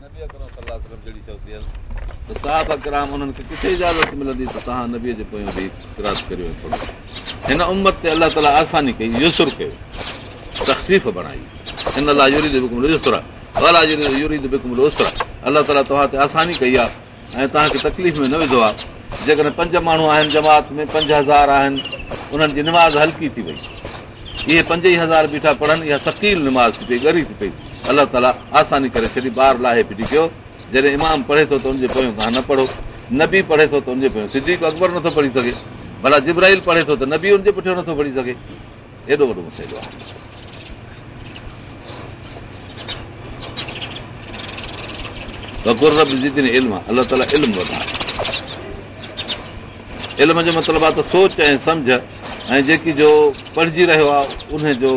हिन उमत ते ताला आसानी कई कयो तकलीफ़ बणाई हिन लाइ आसानी कई आहे ऐं तव्हांखे तकलीफ़ में न विधो आहे जेकॾहिं पंज माण्हू आहिनि जमात में पंज हज़ार आहिनि उन्हनि जी निमाज़ हल्की थी वई इहे पंज ई हज़ार बीठा पढ़नि इहा सकील निमाज़ थी पई ॻरी थी पई अलाह ताला आसानी करे छॾी ॿार लाहे पिटी कयो जॾहिं इमाम पढ़े थो त हुनजे पियो तव्हां न पढ़ो नबी पढ़े थो त हुनजे पियो सिदीक अकबर नथो पढ़ी सघे भला जिब्राहिल पढ़े थो त नबी हुनजे पुठियां नथो पढ़ी सघे एॾो वॾो मसइलो आहे अलाह ताला इल्म इल्म जो मतिलबु आहे त सोच ऐं सम्झ ऐं जेकी जो पढ़जी रहियो आहे उनजो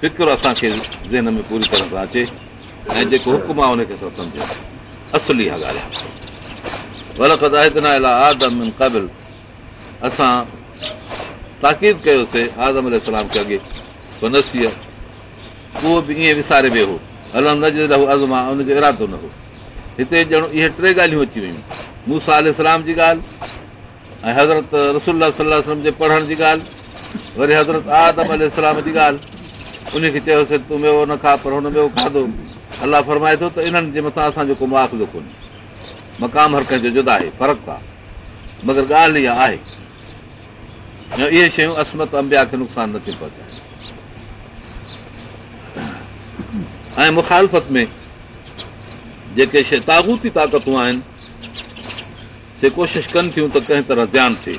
फिक्र असांखे ज़हन में पूरी तरह सां अचे ऐं जेको हुकुम आहे हुनखे सम्झो असली ॻाल्हि आहे वलखदन आदम कबिल असां ताक़ीद कयोसीं आदम अलाम खे अॻे पोइ उहो बि ईअं विसारे वियो हो अल नज़ आज़म आहे हुनखे इरादो न हो हिते ॼण इहे टे ॻाल्हियूं अची वियूं मूसा अललाम जी ॻाल्हि ऐं हज़रत रसुल सलम जे पढ़ण जी ॻाल्हि वरी हज़रत आदम अल जी ॻाल्हि उनखे चयोसि तूं मियो न खा पर हुन में खाधो अलाह फरमाए थो त इन्हनि जे मथां असांजो को मुआज़ो कोन्हे मक़ाम हर कंहिंजो जुदा आहे फ़र्क़ु आहे मगर ॻाल्हि इहा आहे इहे शयूं असमत अंबिया खे नुक़सानु नथी पहुचाए ऐं मुखालफ़त में जेके शइ तागूती ताक़तूं आहिनि से कोशिशि कनि थियूं त कंहिं तरह ध्यानु थिए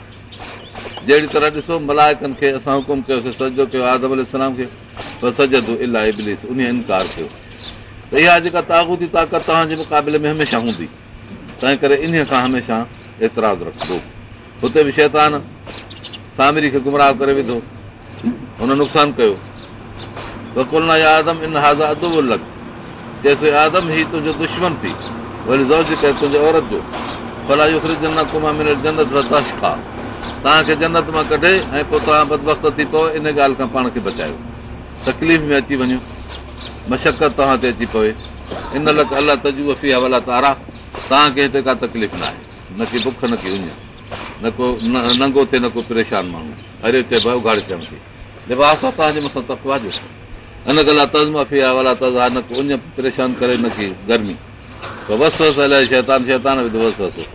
जहिड़ी तरह ॾिसो मलायकनि खे असां हुकुम कयोसीं सजो कयो आदम अलाम खे पर सजंदो इलाही बिलीस उन इनकार कयो त इहा जेका तागूती ताक़त तव्हांजे मुक़ाबले में हमेशह हूंदी तंहिं करे इन सां हमेशह एतिराज़ रखंदो हुते बि शैतान सामरी खे गुमराह करे विधो हुन नुक़सानु कयो तकला या आदम इन हाज़ा अदब जेसितो आदम ई तुंहिंजो दुश्मन थी वरी दौज करे तुंहिंजे औरत जो भला कुमा तव्हांखे जनत मां कढे ऐं पोइ तव्हां बदबस्त थी पव इन ॻाल्हि खां पाण खे बचायो तकलीफ़ में अची वञो मशक़त तव्हां ते अची पवे इन लाइ अला तज़मफ़ी आहे अला तारा तव्हांखे हिते का तकलीफ़ न आहे न की बुख न की उञ न को नंगो थिए न को परेशान माण्हू हरे चए उघाड़े चवण खे लिबास आहे तव्हांजे मथां तकवा जो इन गला तज़मफ़ी आहे वला तज़ा न को उञ परेशान करे न की गर्मी त बस बसि अलाए शैतान शैतान बि बसि वसि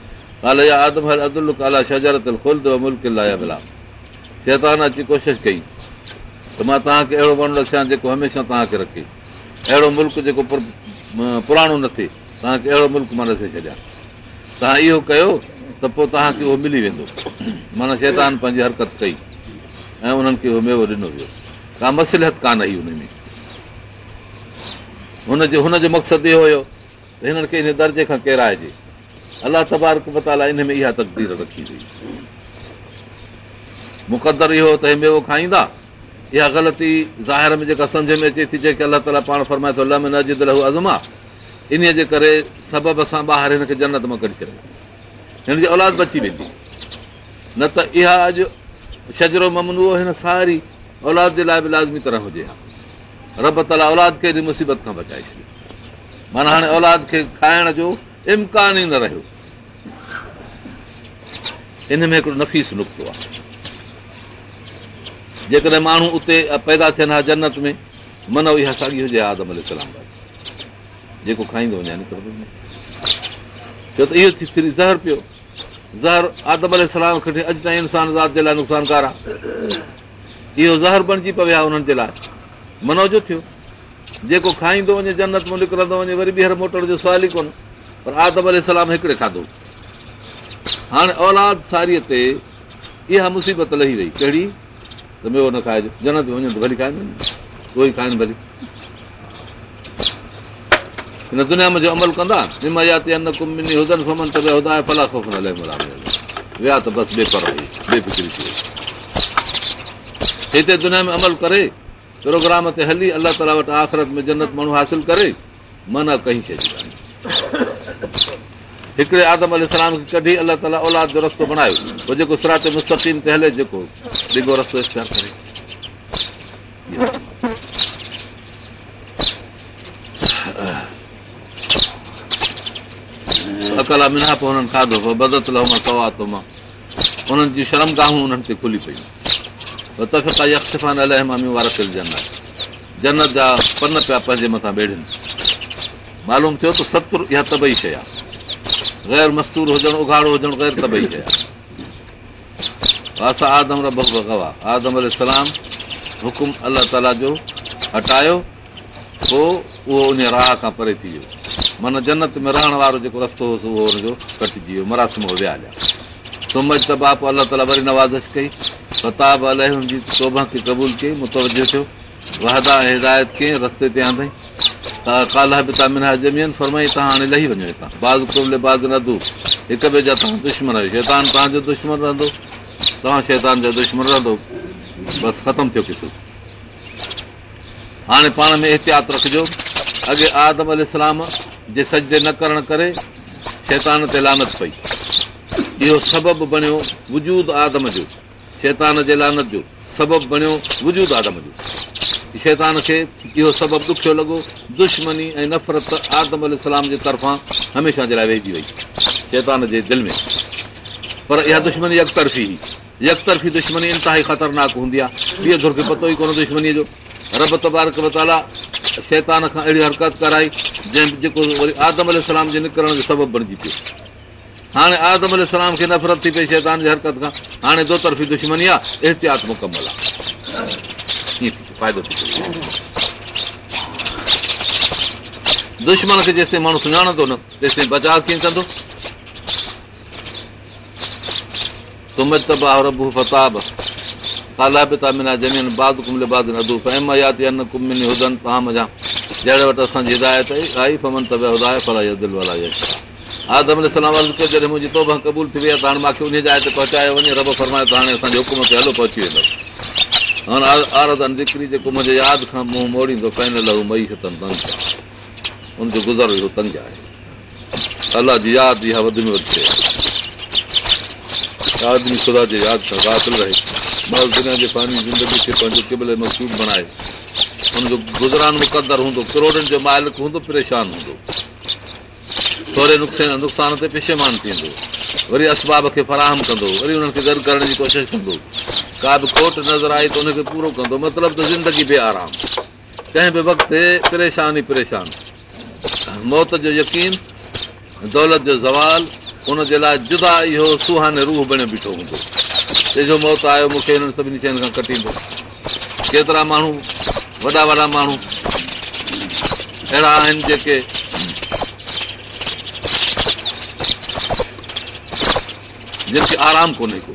अलाह अदबर अदुल अला शजारत खुलंदो मुल्क लाइ भला शैतान अची कोशिशि कई त मां तव्हांखे अहिड़ो माण्हू रखियां जेको हमेशह तव्हांखे रखे अहिड़ो मुल्क जेको पुराणो न थिए तव्हांखे अहिड़ो मुल्क मां रखे छॾियां तव्हां इहो कयो त पोइ तव्हांखे उहो मिली वेंदो माना शैतान पंहिंजी हरकत कई ऐं उन्हनि खे उहो मेवो ॾिनो वियो का मसलियत कान आई हुन में हुनजो हुनजो मक़सदु इहो हुयो त हिननि खे हिन दर्जे खां केराइजे अलाह तबारक मताला इन में इहा तकदीर रखी हुई मुक़दर इहो त हिन मेवो खाईंदा इहा ग़लती ज़ाहिर में जेका सम्झ में अचे थी जेके अलाह ताला पाण फरमाए थो न लिद लहू अज़मा इन जे करे सबब सां ॿाहिरि हिनखे जनत मां कढी छॾियो छॾी औलाद बची वेंदी न त इहा अॼु शजरो ममनू हिन सारी औलाद जे लाइ बि लाज़मी तरह हुजे हा रब ताला औलाद खे मुसीबत खां बचाए छॾियो माना हाणे औलाद खे खाइण जो इम्कान ई न रहियो हिन में हिकिड़ो नफ़ीस नुक़्तो आहे जेकॾहिं माण्हू उते पैदा थियनि हा जन्नत में मन इहा साॻी हुजे आदम अलाम जेको खाईंदो वञे छो त इहो ज़हर पियो ज़हर आदम सलाम खे अॼु ताईं इंसान ज़ात जे लाइ नुक़सानकार आहे इहो ज़हर बणिजी पवे आहे उन्हनि जे लाइ मनो जो थियो जेको खाईंदो वञे जन्नत मां निकिरंदो वञे वरी ॿीहर मोटण जो सुवाल ई कोन पर आदम अल सलाम हिकिड़े खाधो हाणे औलाद सारीअ ते इहा मुसीबत लही वई कहिड़ी त मेवो न खाइजे जनत वञनि त भली खाइनि उहो ई खाइनि भली हिन दुनिया में जो अमल कंदा हिते दुनिया में अमल करे प्रोग्राम ते हली अलाह ताला वटि आख़िरत में जन्नत माण्हू हासिल करे माना कई शइ हिकिड़े आदम अलाम खे कढी अलाह ताला औलाद जो रस्तो बणायो पोइ जेको सिरात मुस्तकीन ते हले जेको ॾिघो रस्तो इख़्तियार करे अकला मिना पोइ हुननि खाधो पोइ बदत लहो मां सवा थो मां उन्हनि जी शर्मगाहूं उन्हनि ते खुली पियूं वारा जन आहे जनत जा पन पिया पंहिंजे मथां ॿेड़नि मालूम थियो त सतुर इहा तबई शइ आहे गैर मस्तूर हुजणु उघाड़ो हुजणु ग़ैर तबई असां आदम रब गवा आदम अल हुकुम अलाह ताला जो हटायो पोइ उहो उन राह खां परे थी वियो माना जनत में रहण वारो जेको रस्तो हुयोसि उहो हुनजो कटिजी वियो मरासम विया सूम त बाप अलाह ताला वरी नवाज़श कई अलाए हुनजी सोभा खे क़बूल कई मुतवजो थियो रहदा हिदायत कीअं रस्ते ते आंदई त काला बि ता मिना जमीन फरमाई तव्हां हाणे लही वञो हितां बाज़ बाज़ले बाज़ हिक ॿिए जा तव्हां दुश्मन आहियो शैतान तव्हांजो दुश्मन रहंदो तव्हां शैतान जो दुश्मन रहंदो बसि ख़तमु थियो केतिरो हाणे पाण में एहतियात रखिजो अॻे आदम अल इस्लाम जे सजे न करणु करे शैतान ते लानत पई इहो सबबु बणियो वजूद आदम जो शैतान जे लानत जो सबबु बणियो वजूद आदम जो शैतान खे इहो सबबु ॾुखियो लॻो दुश्मनी ऐं नफ़रत आदम अलाम जे तरफ़ां हमेशह जे लाइ वेहिजी वई शैतान जे दिलि में पर इहा दुश्मनी अकतरफ़ी हुई अकतरफ़ी दुश्मनी इनता ख़तरनाक हूंदी आहे इहो दुर पतो ई कोन दुश्मनीअ जो रब तबारक बताला शैतान खां अहिड़ी हरकत कराई जंहिं जेको वरी आदम अल जे निकिरण जो सबबु बणिजी पियो हाणे आदम इस्लाम खे नफ़रत थी पई शैतान जी हरकत खां हाणे दोतरफ़ी दुश्मनी आहे एहतियात मुकमल आहे दुश्मन खे जेसिताईं माण्हू सुञाण थो न तेसिताईं बचाव कीअं कंदो फताब हिदायत आहे त हाणे मूंखे उन जाइ ते पहुचायो वञे रब फरमायो त हाणे असांजे हुकुम ते हलो पहुची वेंदो हाणे आरतन जेको मुंहिंजे यादि खां मुंहुं मोड़ींदो कंहिं फैनल हू तंग आहे अलाह जी यादि इहा वधि वधि में थिए आदमी ख़ुदा जे यादि सां गातल रहे दुनिया जे पंहिंजी ज़िंदगी खे पंहिंजो किबले में बणाए हुनजो गुज़रान मुक़दरु हूंदो करोड़नि जो मालिक हूंदो परेशान हूंदो थोरे नुक़से नुक़सान ते पेशेमान थींदो वरी असबाब खे फराहम कंदो वरी हुननि खे गॾु करण जी कोशिशि कंदो का बि खोट नज़र आई त हुनखे पूरो कंदो मतिलबु त ज़िंदगी बि आराम कंहिं बि वक़्तु परेशान ई परेशान मौत जो यकीन दौलत जो ज़वालु हुनजे लाइ जुदा इहो सुहाने रूह बणियो बीठो हूंदो तंहिंजो मौत आयो मूंखे हिननि सभिनी शयुनि खां कटींदो केतिरा माण्हू वॾा वॾा माण्हू अहिड़ा आहिनि जेके जिन खे आराम कोन्हे को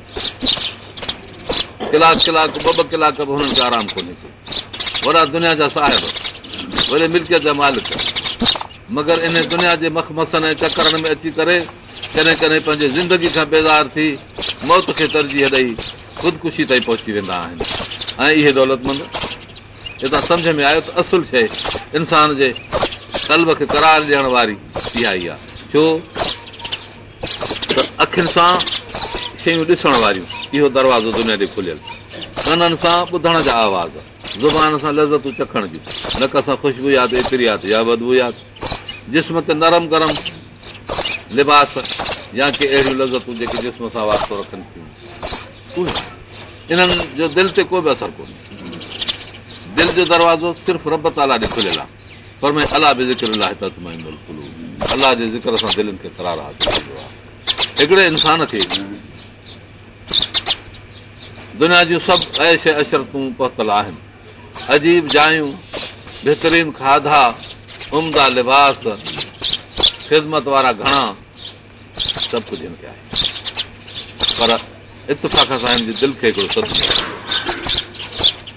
कलाक कलाक ॿ ॿ कलाक बि हुननि खे आराम कोन्हे को वॾा दुनिया जा साहिब वॾे मिल्कियत जा मालिक मगर इन दुनिया जे मखमसन ऐं चकरनि में अची करे कॾहिं कॾहिं पंहिंजे ज़िंदगी खां बेज़ार थी मौत खे तरजीह ॾेई ख़ुदिकुशी ताईं पहुची वेंदा आहिनि ऐं इहे दौलतमंद हितां सम्झ में आयो त असुलु शइ इंसान जे कल्ब खे करार ॾियण वारी इहा ई आहे छो त अखियुनि सां शयूं ॾिसण वारियूं इहो दरवाज़ो दुनिया ते खुलियल कननि सां ॿुधण जा आवाज़ ज़ुबान सां लज़तूं चखण जूं नक सां ख़ुशबू यादि एतिरी आहे या बदबू यादि जिस्म ते नरम गरम लिबास या के अहिड़ियूं लज़तूं जेके जिस्म सां वास्तो रखनि थियूं इन्हनि जो दिलि ते को बि असरु कोन्हे दिलि जो दरवाज़ो सिर्फ़ु रब ताला ॾे खुलियल आहे पर में अलाह बि ज़िक्र अलाह जे ज़िक्र सां दिलनि खे करार कंदो आहे हिकिड़े इंसान खे दुनिया जूं सभु ऐ अशरतूं पहुतल आहिनि अजीब जायूं बहितरीन खाधा उमदा लिबास ख़िदमत वारा घणा सभु कुझु हिनखे आहे पर इतफ़ाक़ सां हिन जी दिलि खे हिकिड़ो को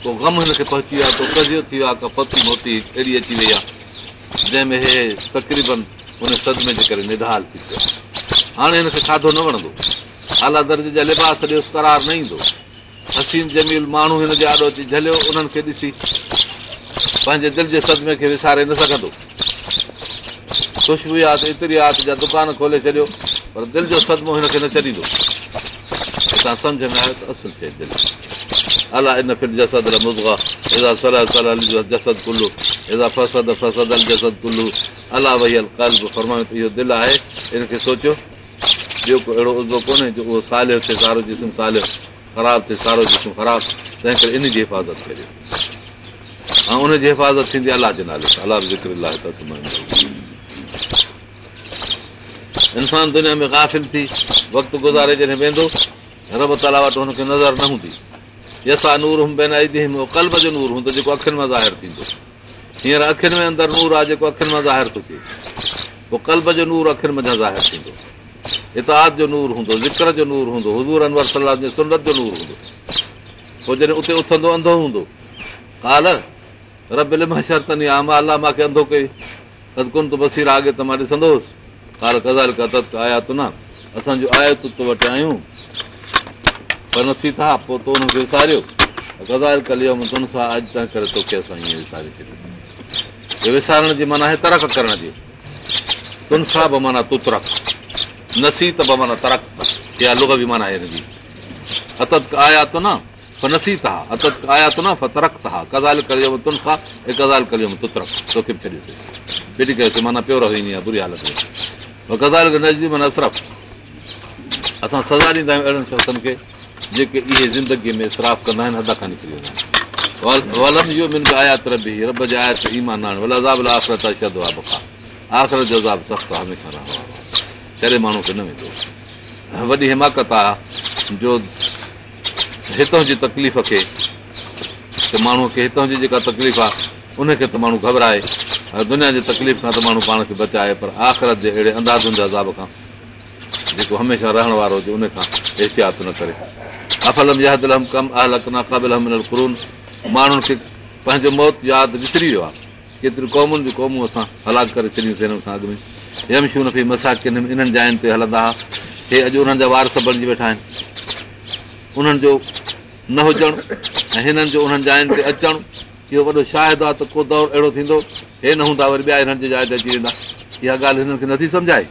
सदम हिनखे पहुची वियो आहे को कज़ियो थी वियो आहे का पती मोती अहिड़ी अची वई आहे जंहिंमें हे तक़रीबन हुन सदमे जे करे निधाल थी पियो आहे हाणे हिनखे खाधो न वणंदो आला दर्जे जा लिबास ॾियोसि करार न ईंदो हसीन जमील माण्हू हिनखे आॾो झलियो उन्हनि खे ॾिसी पंहिंजे दिलि जे सदमे खे विसारे न सघंदो ख़ुशबू आहे त एतिरी आहे दुकान खोले छॾियो पर दिलि जो सदमो हिनखे न छॾींदो असां सम्झ में आयो त अलाह इन जा जसदुला वही इहो दिलि आहे हिनखे सोचियो ॿियो को अहिड़ो उज़ो कोन्हे ख़राब थिए सारो जिस्म ख़राबु तंहिं करे इन जी हिफ़ाज़त करे ऐं उन जी हिफ़ाज़त थींदी अलाह जे नाले सां अलाह त इंसान दुनिया में गाफ़िल थी वक़्तु गुज़ारे जॾहिं वेंदो रब ताला वटि हुनखे नज़र न हूंदी जेसा नूर हूं बेनाईंदी उहो कल्ब जो नूर हूंदो जेको अखियुनि मां ज़ाहिरु थींदो हींअर अखियुनि में अंदरि नूर आहे जेको अखियुनि मां ज़ाहिरु थो थिए पोइ कल्ब जो नूर अखियुनि में ज़ाहिरु थींदो इताद जो नूर हूंदो ज़िक्र जो नूर हूंदो हज़ूर सलाह जो नूर हूंदो पोइ जॾहिं अंधो हूंदो अंधो कई कोन तूं त मां न असांजो आयो तो वटि आयूं पर नसी था पोइ विसारियो करे तोखे विसारण जी माना आहे तरक करण जी तुन सां बि माना तूं तरक नसी त बि माना तरक इहा लुग बि माना आहे अतत आया त नसीत हा अतत आया न तरक़ हा कज़ाल तुन तुनखा ऐं कज़ाल करियो तुतर तोखे बि छॾियोसीं माना प्योर हुई आहे बुरी हालत में कज़ाल असां सज़ा ॾींदा आहियूं अहिड़नि शख़्सनि खे जेके इहे ज़िंदगीअ में स्राफ कंदा आहिनि हद खां निकिरी वेंदा आहिनि आख़िरत जो सख़्तु हमेशह रहंदो आहे अहिड़े माण्हू खे न वेंदो वॾी हिमाकत आहे जो हितां जी तकलीफ़ खे त माण्हूअ खे हितां जी जेका तकलीफ़ आहे उनखे त माण्हू घबराए दुनिया जी तकलीफ़ खां त माण्हू पाण खे बचाए पर आख़िरत जे अहिड़े अंदाज़नि जे हिसाब खां जेको हमेशह रहण वारो हुजे उनखां एहतियात न करे अफलम कम अम या माण्हुनि खे पंहिंजो मौत यादि विसरी वियो आहे केतिरियूं क़ौमुनि जूं क़ौमूं असां हलाक करे छॾियूंसीं हिन खां अॻु में यमशून फी मसाकिन इन्हनि जायुनि ते हलंदा हुआ हे अॼु उन्हनि जा वार सबजी वेठा आहिनि उन्हनि जो न हुजणु ऐं हिननि जो उन्हनि जायुनि ते अचणु इहो वॾो शाहिद आहे त को दौरु अहिड़ो थींदो हे न हूंदा वरी ॿिया हिननि जी जाइ ते अची वेंदा इहा ॻाल्हि हिननि खे नथी सम्झाए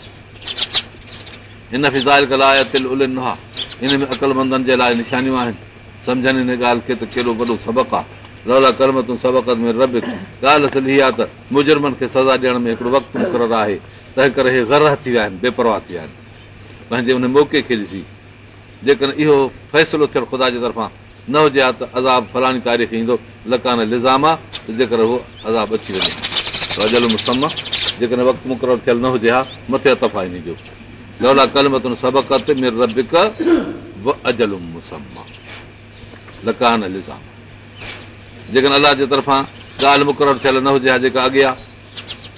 हिन फिज़ाइल इन में अकलमंदनि जे लाइ निशानियूं आहिनि सम्झनि हिन ॻाल्हि खे त केॾो वॾो सबक़ु आहे कर्म तूं सबक में रब ॻाल्हि रबली त मुजुर्मनि खे सज़ा ॾियण में हिकिड़ो वक़्तु मुक़ररु आहे तंहिं करे इहे गरह थी विया आहिनि बेपरवाह थी विया आहिनि पंहिंजे उन मौक़े खे ॾिसी जेकॾहिं इहो फ़ैसिलो थियलु ख़ुदा जे तरफ़ां न हुजे हा त अज़ाब फलाणी तारीख़ ईंदो लकान निज़ाम आहे त जेकर उहो अज़ाब अची वञे रजल मुसम जेकॾहिं वक़्तु मुक़ररु थियल न हुजे हा मथे तफ़ा जेकॾहिं अलाह जे तरफ़ां ॻाल्हि मुक़ररु थियल न हुजे हा जेका अॻियां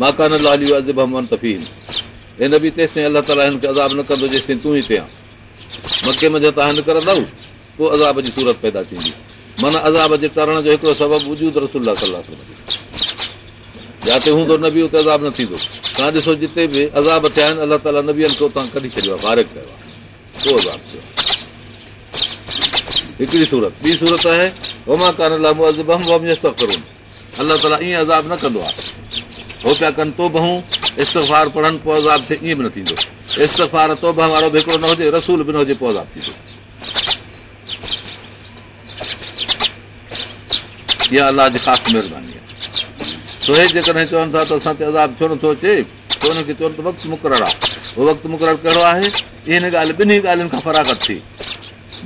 माकान मकान लाल तफ़ी हिन बि तेसि ताईं ताला हिन खे अज़ाब न कंदो जेसिताईं तूं ई थिए मके मंझि तव्हां करंदव पोइ अज़ाब जी सूरत पैदा थींदी माना अज़ाब जे तरण जो हिकिड़ो सबबु वजूद जिते हूंदो न बीहो त अज़ाब न थींदो तव्हां ॾिसो जिते बि अज़ाब थिया आहिनि अलाह ताला न बीहनि कढी छॾियो आहे फारिक कयो आहे अज़ाब वार हिकिड़ी सूरत ॿी सूरत आहे अलाह ताला ईअं अज़ाब न कंदो आहे हो पिया कनि तो बहूं इस्तफार पढ़नि पोइ अज़ाब थिए बि न थींदो इस्तफार तोब वारो सोहे चवनि था अज़ाब छो नथो अचे वक़्तु मुक़ररु आहे वक़्तु मुक़ररु कहिड़ो आहे इन ॻाल्हि ॻाल्हियुनि खां फराकत थी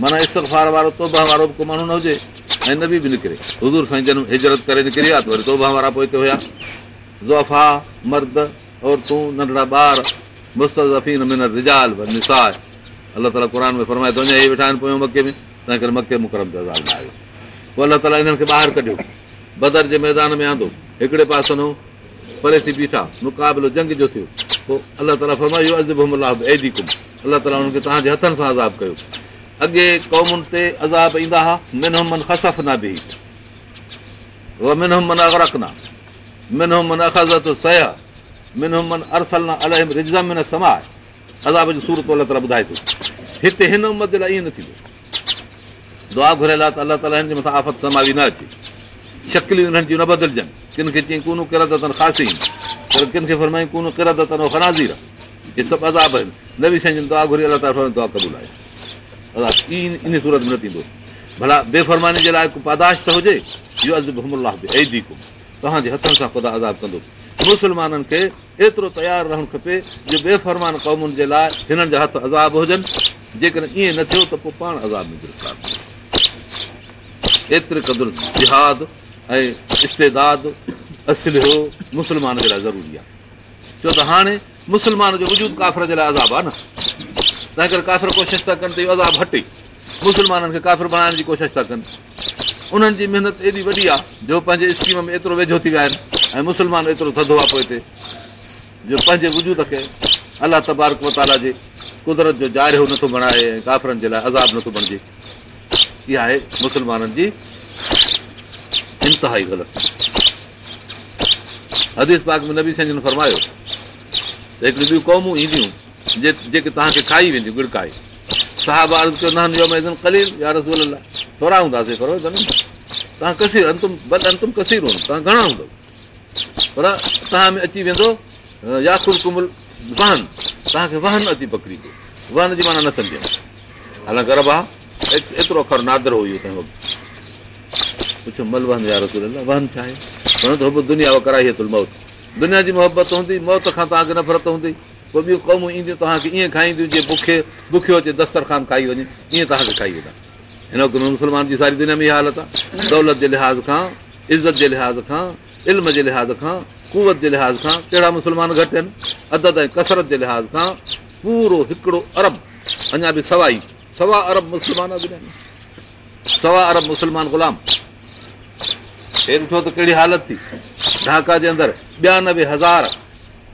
माना इस्तफार वारो तोबह वारो बि को माण्हू न हुजे ऐं न बि निकिरे हज़ूर जनम हिजरत करे निकिरी आहे त वरी तोबह वारा पोइ ज़ोफ़ा मर्द औरतूं नंढड़ा ॿार वेठा आहिनि तालामाए मके मुकरम अलाह ताला हिननि खे ॿाहिरि कढियो बदर जे मैदान में आंदो पासे पास परे थी बीठा मुक़ाबिलो जंग जो थियो पोइ अल्ला ताला अलाह ताला अज़ाब कयो अॻे क़ौमुनि ते अज़ाब मन अगरक अवर मिनोमन अखज़त मिनसल अज़ाबे हिन उमिरि दुआ घुरा ताला मथां आफ़त समा न अचे शकिलियूं हिननि जी न बदिलजनि किनखे चई ख़ासि पर किनाज़ीर इहे सभु अदाब आहिनि नवी शयुनि जी दुआ घुरी अल्ला ताली इन सूरत में न थींदो भला जे लाइ पादाश त हुजे इहो तव्हांजे हथनि सां ख़ुदा अज़ाब कंदो मुस्लमाननि खे एतिरो तयारु रहणु खपे जो बेफ़रमान क़ौमुनि जे लाइ हिननि जा हथ अज़ाब हुजनि जेकॾहिं ईअं न थियो त पोइ पाण अज़ाब में गिरफ़्तार एतिरे क़दुरु जिहाद ऐं इश्तदाद असलियो मुस्लमान जे लाइ ज़रूरी आहे छो त हाणे मुस्लमान जो वजूदु काफ़िर जे लाइ अज़ाब आहे न तंहिं करे काफ़िर कोशिशि था कनि त इहो अज़ाब हटे मुस्लमाननि खे काफ़िर बणाइण जी कोशिशि था कनि उन्हनि जी महिनत एॾी वॾी आहे जो पंहिंजे स्कीम में एतिरो वेझो थी विया आहिनि ऐं मुस्लमान एतिरो थधो आहे पोइ हिते जो पंहिंजे वजूद खे अलाह तबारक मताला जे कुदरत जो जारियो नथो बणाए ऐं काफ़रनि जे लाइ अज़ाब नथो बणिजे इहा आहे मुस्लमाननि जी इंतिहाई ग़लति हदीस पाक में नबी साईं फरमायो त हिकिड़ी ॿियूं क़ौमूं ईंदियूं जेके तव्हांखे खाई वेंदियूं गिड़काए अर्ज़ु कयो मैज़न कलील या रसूल अला थोरा हूंदासीं पर तव्हां कसीर अंतुम बल अंतुम कसीर हूंदो तव्हां घणा हूंदव पर तव्हां में अची वेंदो याखुर कुमल वाहन तव्हांखे वहन अची पकड़ी ॾियो वहन जी माना न सम्झनि हालां आहे एतिरो अखर नादर हुयो तव्हां वक़्तु पुछो वहन छा आहे दुनिया कराई अथव मौत दुनिया जी मोहबत हूंदी मौत खां तव्हांखे नफ़रत हूंदी पोइ ॿियूं क़ौमूं ईंदियूं तव्हांखे ईअं खाईंदियूं जीअं बुखे बुखियो अचे दस्तरखान खाई वञे ईअं तव्हांखे खाई वेंदा हिन वक़्तु मुस्लमान जी सारी दुनिया में इहा हालत आहे दौलत जे लिहाज़ खां इज़त जे लिहाज़ खां इल्म जे लिहाज़ खां कुवत जे लिहाज़ खां कहिड़ा मुस्लमान घटि आहिनि अदद ऐं कसरत जे लिहाज़ खां पूरो हिकिड़ो अरब अञा बि सवाई सवा अरब मुस्लमान बि आहिनि सवा अरब मुस्लमान ग़ुलाम हे ॾिठो त कहिड़ी हालत थी ढाका जे अंदरि ॿियानवे हज़ार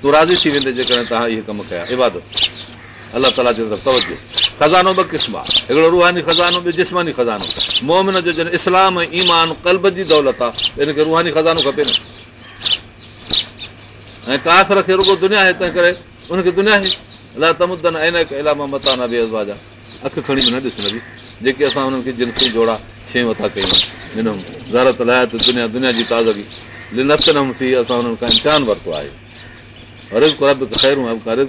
तूं राज़ी थी वेंदे जेकॾहिं अलाह ताला ख़ज़ानो ॿियो जिस्मानी मोहमिन जो जन इस्लाम ऐं ईमान कल्ब जी दौलत आहे इनखे रुहानी खज़ानो खपे न ऐं काफ़िर खे रुगो दुनिया आहे तंहिं करे अखि खणी बि न ॾिसण जी जेके असां हुननि खे जिन खे जोड़ा शयूं वठां कयूं ज़रत लाइ त दुनिया दुनिया जी ताज़गी लिनत न थी असां हुननि खां इम्तिहान वरितो आहे कुरब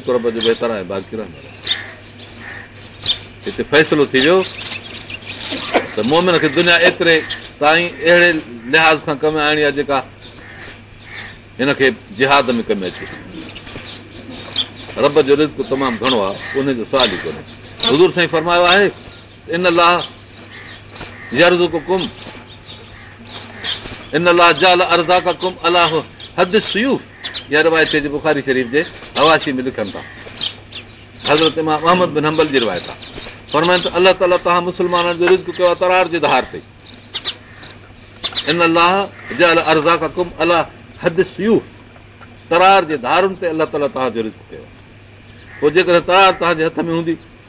कुरब आहे जो बाक़ी रिज़ूं हिते फ़ैसिलो थी वियो त मोमिन खे दुनिया एतिरे ताईं अहिड़े लिहाज़ खां कमु आणी आहे जेका हिनखे जिहाद में कमु अचे रब जो रिज़ तमामु घणो आहे उनजो सवाल ई कोन्हे हज़ूर साईं फरमायो आहे इन कुम इन कोन जाल जाला का कुम अलाह हद सूयू या रिवायत जे बुखारी शरीफ़ जे हवाशी में लिखनि था हज़रत मां मोहम्मद बिन हंबल जी रिवायत आहे फरमाइनि त अलाह ताला तव्हां मुस्लमाननि जो रिज़ कयो आहे तरार जे धार ते इन लाह जाल अरा का कुम अलाह हद सूफ़ तरार जे धारुनि ते अलाह ताला तव्हांजो रिज़ कयो आहे पोइ जेकॾहिं तरार तव्हांजे हथ में हूंदी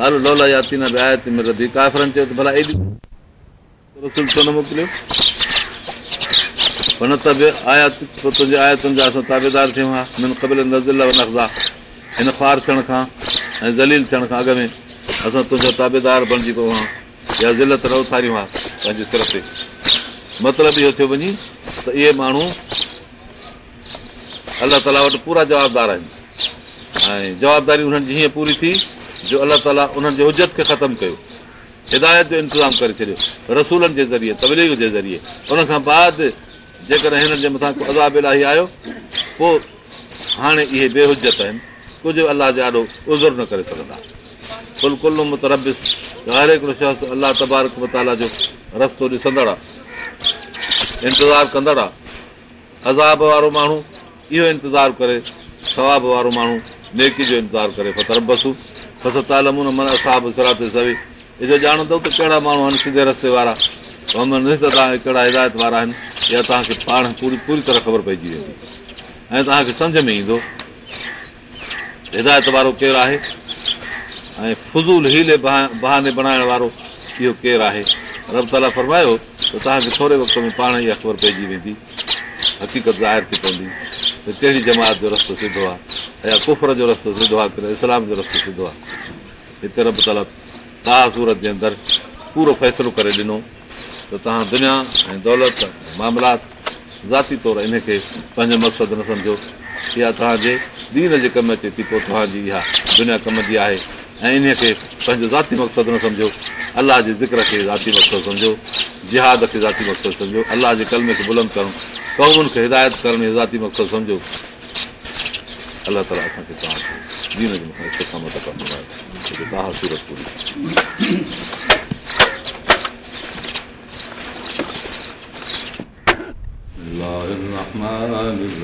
हलो लोला बि आयत में भला बि आयात पोइ तुंहिंजे आयतुनि जा असां ताबेदार थियूं हिन फार थियण खां ऐं ज़ली थियण खां अॻ में असां तुंहिंजो ताबेदार पियो या ज़िलत न उथारियूं पंहिंजी तरफ़ ते मतिलबु इहो थियो वञे त इहे माण्हू अलाह ताला वटि पूरा जवाबदार आहिनि ऐं जवाबदारी हुननि जी हीअं पूरी थी जो अलाह ताला उन्हनि जे हुजत खे ख़तमु कयो हिदायत जो इंतज़ाम करे छॾियो रसूलनि जे ज़रिए तबलीग जे ज़रिए उनखां बाद जेकॾहिं हिननि जे मथां को अज़ाब इलाही आयो पोइ हाणे इहे बेहुजत आहिनि कुझु अलाह जे ॾाढो उज़ुर न करे सघंदा बिल्कुलु न मुतरब हर हिकिड़ो शख़्स अलाह तबारक मताला जो रस्तो ॾिसंदड़ आहे इंतज़ारु कंदड़ आहे अज़ाब वारो माण्हू इहो इंतज़ारु करे सवाब वारो माण्हू नेकी जो इंतज़ारु करे फतरबसूं सरात इहो त कहिड़ा माण्हू आहिनि सिधे रस्ते वारा कहिड़ा हिदायत वारा आहिनि इहा तव्हांखे पाण पूरी पूरी तरह ख़बर पइजी वेंदी ऐं तव्हांखे सम्झ में ईंदो हिदायत वारो केरु आहे ऐं फज़ूल हीले बहाने बणाइण वारो इहो केरु आहे रब ताला फरमायो त तव्हांखे थोरे वक़्त में पाण इहा ख़बर पइजी वेंदी हक़ीक़त ज़ाहिर थी पवंदी कहिड़ी जमात जो रस्तो सिधो आहे या कुफर जो रस्तो सिधो आहे कॾहिं इस्लाम जो रस्तो सिधो आहे हिते रब ताला तालता सूरत जे अंदरि पूरो फ़ैसिलो करे ॾिनो त तव्हां दुनिया ऐं दौलत मामलात ज़ाती तौरु इनखे पंहिंजो मक़सदु न सम्झो इहा तव्हांजे दीन जे कमु अचे थी पोइ तव्हांजी इहा दुनिया कम जी आहे ऐं इन खे पंहिंजो ज़ाती मक़सदु न सम्झो अलाह जे ज़िक्र खे ज़ाती मक़सदु सम्झो जिहाद खे ज़ाती मक़सदु सम्झो अलाह जे कलमे खे बुलंद करणु क़ौमुनि खे हिदायत करणु ज़ाती मक़सदु सम्झो अलाह ताला असांखे तव्हांखे तरह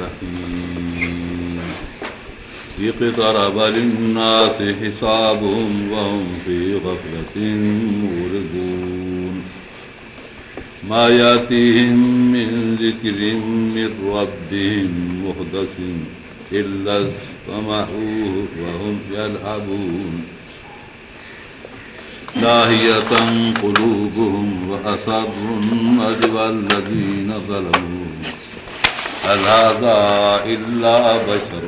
सूरत اقترب للناس حسابهم وهم في غفلة معرضون ما ياتيهم من ذكر من ربهم مهدس إلا استمعوه وهم يلعبون لاهية قلوبهم وأسر النجوى الذين ظلموا هل هذا إلا بشر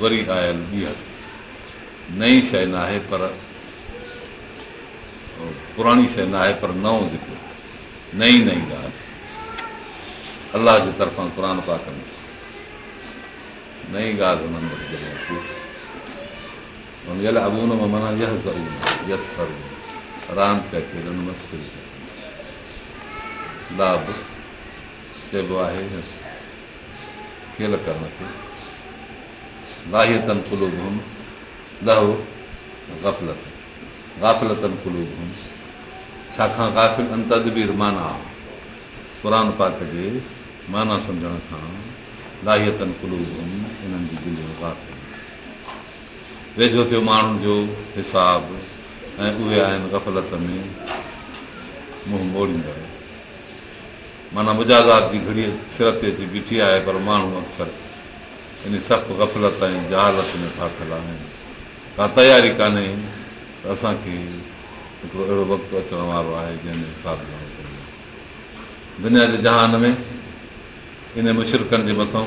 वरी आयल ॿीहर नई शइ न आहे पर पुराणी शइ न आहे पर नओ जेको नई नई ॻाल्हि अलाह जे तरफ़ां कनि नई ॻाल्हि हुननि में माना इहा ज़रूरु रांदि चइबो आहे खेल करण खे लाहियतन खुलू गुम लहो गफ़लत गाफ़िलतन खुलू गुम छाकाणि गाफ़िल काफ़िल माना क़ुर पाक जे माना सम्झण खां लाहियतन इन्हनि जी दिलियूं गाफ़िल वेझो थियो माण्हुनि जो हिसाब ऐं उहे आहिनि गफ़लत में मुंहुं मोड़ींदड़ माना मुजाज़ात जी घड़ी सिर ते अची बीठी आहे पर माण्हू अक्सर इन सख़्तु गफ़लत ऐं जहालत में फाथल आहिनि का तयारी कान्हे त असांखे हिकिड़ो अहिड़ो वक़्तु अचण वारो आहे जंहिंमें हिसाब ॾियणो पवंदो दुनिया जे जहान में इन मुशरकनि जे मथां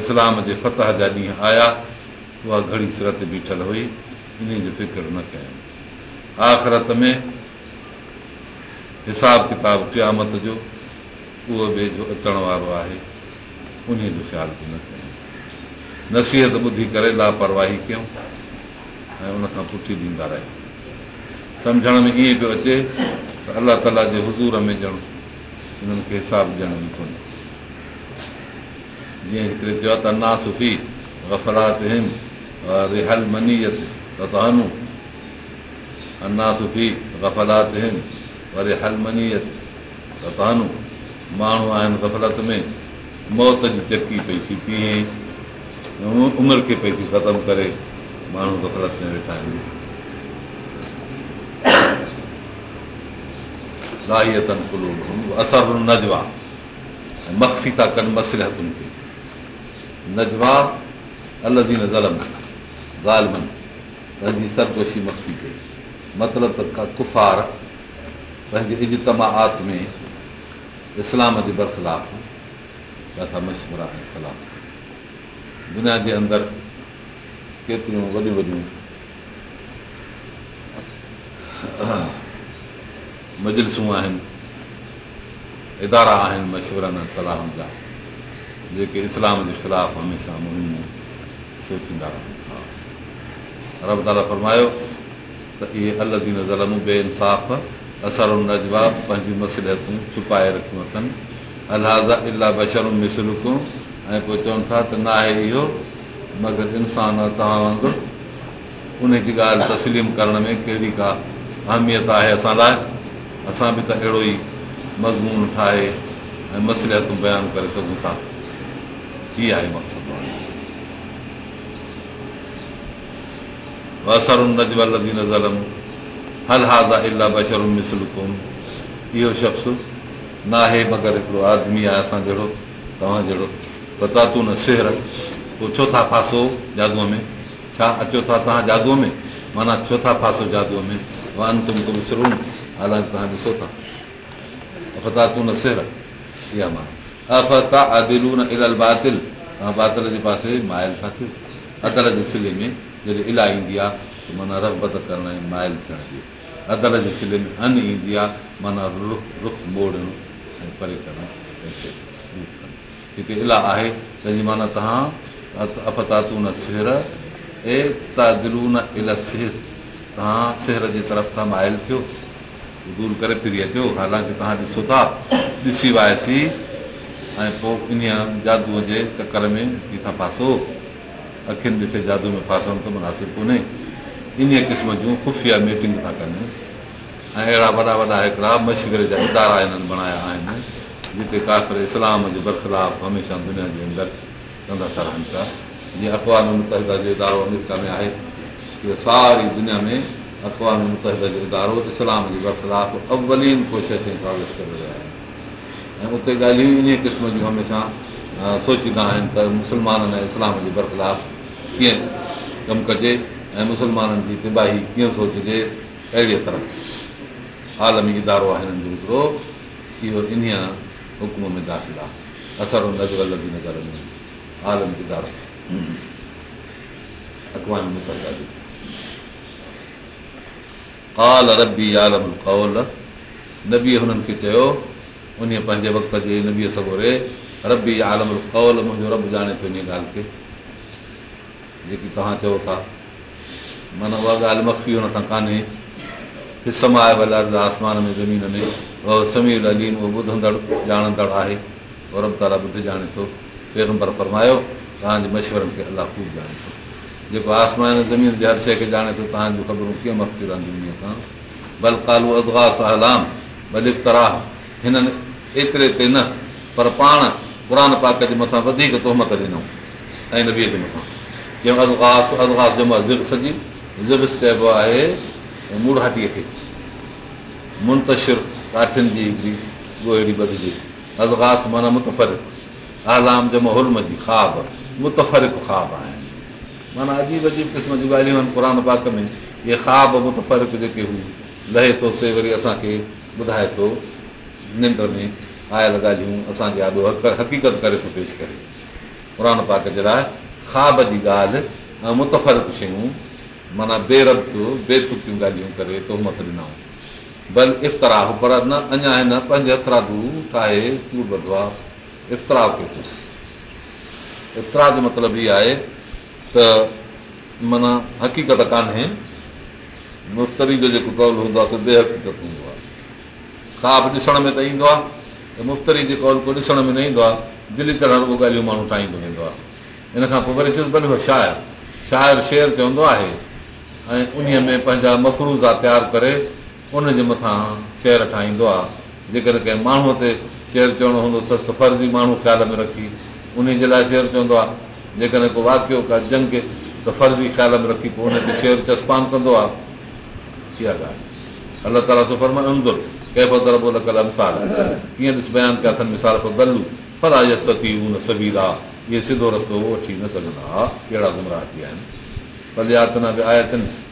इस्लाम जे फतह जा ॾींहं आया उहा घड़ी सिर ते बीठल हुई इन जो फिक्र न कयूं आख़िरत में हिसाब किताब क़यामत जो उहो वेझो अचण वारो आहे उन जो ख़्यालु बि न कयो नसीहत ॿुधी करे लापरवाही कयूं ऐं उनखां पुठी ॾींदा रहूं सम्झण में ईअं पियो अचे त अलाह ताला जे हज़ूर में ॼण हिननि खे हिसाब ॾियण ई कोन्हे जीअं हिकिड़े चयो त ना सुफ़ी गफ़लात आहिनि अरे हल मनीय अना सुफ़ी गफ़लात आहिनि वरी हल मनीयत मनीय माण्हू आहिनि गफ़लत में मौत जी चकी पई थी पीह उमिरि खे पई थी ख़तम करे माण्हू बसर में वेठा हुजेवा मख़फ़ी था कनि मसलतुनि खे नजवा अलदी नज़ल ॻाल्हि में पंहिंजी सरपोशी मक्फ़ी ते मतिलबु त कुफ़ार पंहिंजे इजतमात में इस्लाम जी बरखलाफ़ा मशवरा दुनिया जे अंदर केतिरियूं वॾियूं वॾियूं मजलसूं आहिनि इदारा आहिनि मशवरा सलाह जा जेके इस्लाम जे ख़िलाफ़ु हमेशह सोचींदा रहनि रब ताला फरमायो त इहे अलदी नज़र में बे इंसाफ़ असरुनि जा पंहिंजूं मसलतूं छुपाए रखियूं अथनि ऐं पोइ चवनि था त न आहे इहो मगर इंसान आहे तव्हां वांगुरु उनजी ॻाल्हि तस्लीम करण में कहिड़ी का अहमियत आहे असां लाइ असां बि त अहिड़ो ई मज़मून ठाहे ऐं मसलियतूं बयानु करे सघूं था ही आहे मक़सदु बसरुनि जी नज़लम हल हाज़ा इला बशरम मिसलकुम इहो शख्स न आहे मगर हिकिड़ो आदमी आहे असां जहिड़ो तव्हां जहिड़ो न सिहर पोइ छो था फासो जादूअ में छा अचो था तव्हां जादूअ में माना छो था फासो जादूअ में तुम तुम हालांकि तव्हां ॾिसो था अफ़ता न न सिहर इहा आदिलू बातिल तव्हां बातिल जे पासे मायल था थियो अदल जे सिले में जॾहिं इला ईंदी आहे त माना रगबत करण जी मायल थियण जी अदल जे सिले में अन ईंदी आहे माना रुख रुख मोड़ ऐं परे करणु हिते इलाह आहे तंहिंजी माना तव्हां अफतातू न सहरा न सिहर तव्हां सिहर जे तरफ़ सां माइल थियो दूरि करे फिरी अचो हालांकि तव्हां ॾिसो था ॾिसी वियासीं ऐं पोइ इन जादूअ जे चकर में किथां फासो अखियुनि ॾिठे जादू में फासण त मुनासिब कोन्हे इन क़िस्म जूं ख़ुफ़िया मीटिंग था कनि ऐं अहिड़ा वॾा वॾा हिकिड़ा मशगरे जा इदारा हिननि बणाया आहिनि जिते काफ़िर इस्लाम जे बरख़िलाफ़ हमेशह दुनिया जे अंदरि कंदा था रहनि पिया जीअं अफ़वान मुत जो इदारो अमेरिका में आहे इहो सारी दुनिया में अफ़वान मुत जो इदारो इस्लाम जे बरख़िलाफ़ अवलीन कोशिशूं साबत करे रहिया आहिनि ऐं उते ॻाल्हियूं इन क़िस्म जूं हमेशह सोचींदा आहिनि त मुस्लमाननि ऐं इस्लाम जे बरख़िलाफ़ कीअं कमु कजे ऐं मुस्लमाननि जी तिबाही कीअं सोचिजे अहिड़ीअ तरह आलमी इदारो आहे हिननि जो हिकिड़ो इहो इन्हीअ हुकुम में दाख़िल आहे असर आलमी दाख़िल नबीअ हुननि खे चयो उन पंहिंजे वक़्त जे नबीअ सगोरे रबी आलम कौल मुंहिंजो रब ॼाणे थो इन ॻाल्हि खे जेकी तव्हां चओ था माना उहा ॻाल्हि मखी हुन खां कान्हे हिसम आयल आसमान में ज़मीन में समीर अलीम उहो ॿुधंदड़ ॼाणंदड़ आहे और तारा ॿुध ॼाणे थो पैगंबर फरमायो तव्हांजे मशवरनि खे अलाह ख़ूब ॼाणे थो जेको आसमान ज़मीन जे हर शइ खे ॼाणे थो तव्हांजी ख़बरूं कीअं मफ़्ती रहंदियूं खां भल कालू अदगास आलाम बलिफ तराह हिननि एतिरे ते न पर पाण क़ुर पाक जे मथां वधीक तोहमत ॾिनऊं ऐं नबीअ जे मथां जंहिं जंहिंमां सॼी ज़ुब चइबो आहे ऐं मूड़ाटीअ खे मुंतशिर काठियुनि जी हिकिड़ी ॻोहिड़ी वधजे अज़ास माना मुतफ़रक़ आलाम जे मोहौल जी ख़्वाब मुतफ़ ख़्वाब आहिनि माना अजीब अजीब क़िस्म जूं ॻाल्हियूं आहिनि क़ुर पाक में इहे ख़्वाब मुतफ़ जेके हू लहे थो से वरी असांखे ॿुधाए थो निंड में आयल ॻाल्हियूं असांजे आॾो हक़ीक़त करे थो पेश करे क़ुर पाक जे लाइ ख़्वाब जी ॻाल्हि ऐं मुतफ़रक़ शयूं माना बेरबियूं बेतुकियूं ॻाल्हियूं करे तोहमत ॾिनऊं बल इफ़्तराह पर न अञा हिन पंज ठाहे आहे इफ़्तराह अफ़तरा चुसि इफ़्तराह जो मतिलबु इहो आहे त माना हक़ीक़त कान्हे मुफ़्तरी जो जेको कौल हूंदो आहे त बेहक़ीक़त हूंदो आहे ख़ा बि ॾिसण में त ईंदो आहे त मुफ़्तरी कौल को ॾिसण में न ईंदो आहे दिली करण उहो ॻाल्हियूं माण्हू ठाहींदो वेंदो आहे इन खां पोइ वरी चयो भले शायर शायर शेर चवंदो आहे ऐं उन में पंहिंजा मफ़रूज़ा तयारु करे उनजे मथां शेर ठाहींदो आहे जेकर कंहिं माण्हूअ ते शेर चवणो हूंदो अथसि त फर्ज़ी माण्हू ख़्याल में रखी उन जे लाइ शेर चवंदो आहे जेकॾहिं को वाकियो का कर त फर्ज़ी ख़्याल में रखी पोइ उनखे शेर चस्पान कंदो आहे इहा ॻाल्हि अलाह ताला अंदुर मिसाल कीअं ॾिस बयानु कया अथनि मिसाल गल पर आयस त थी न सबीर आहे इहे सिधो रस्तो वठी न सघंदा आहे कहिड़ा गुमराह थी विया आहिनि पर यातना बि आया अथनि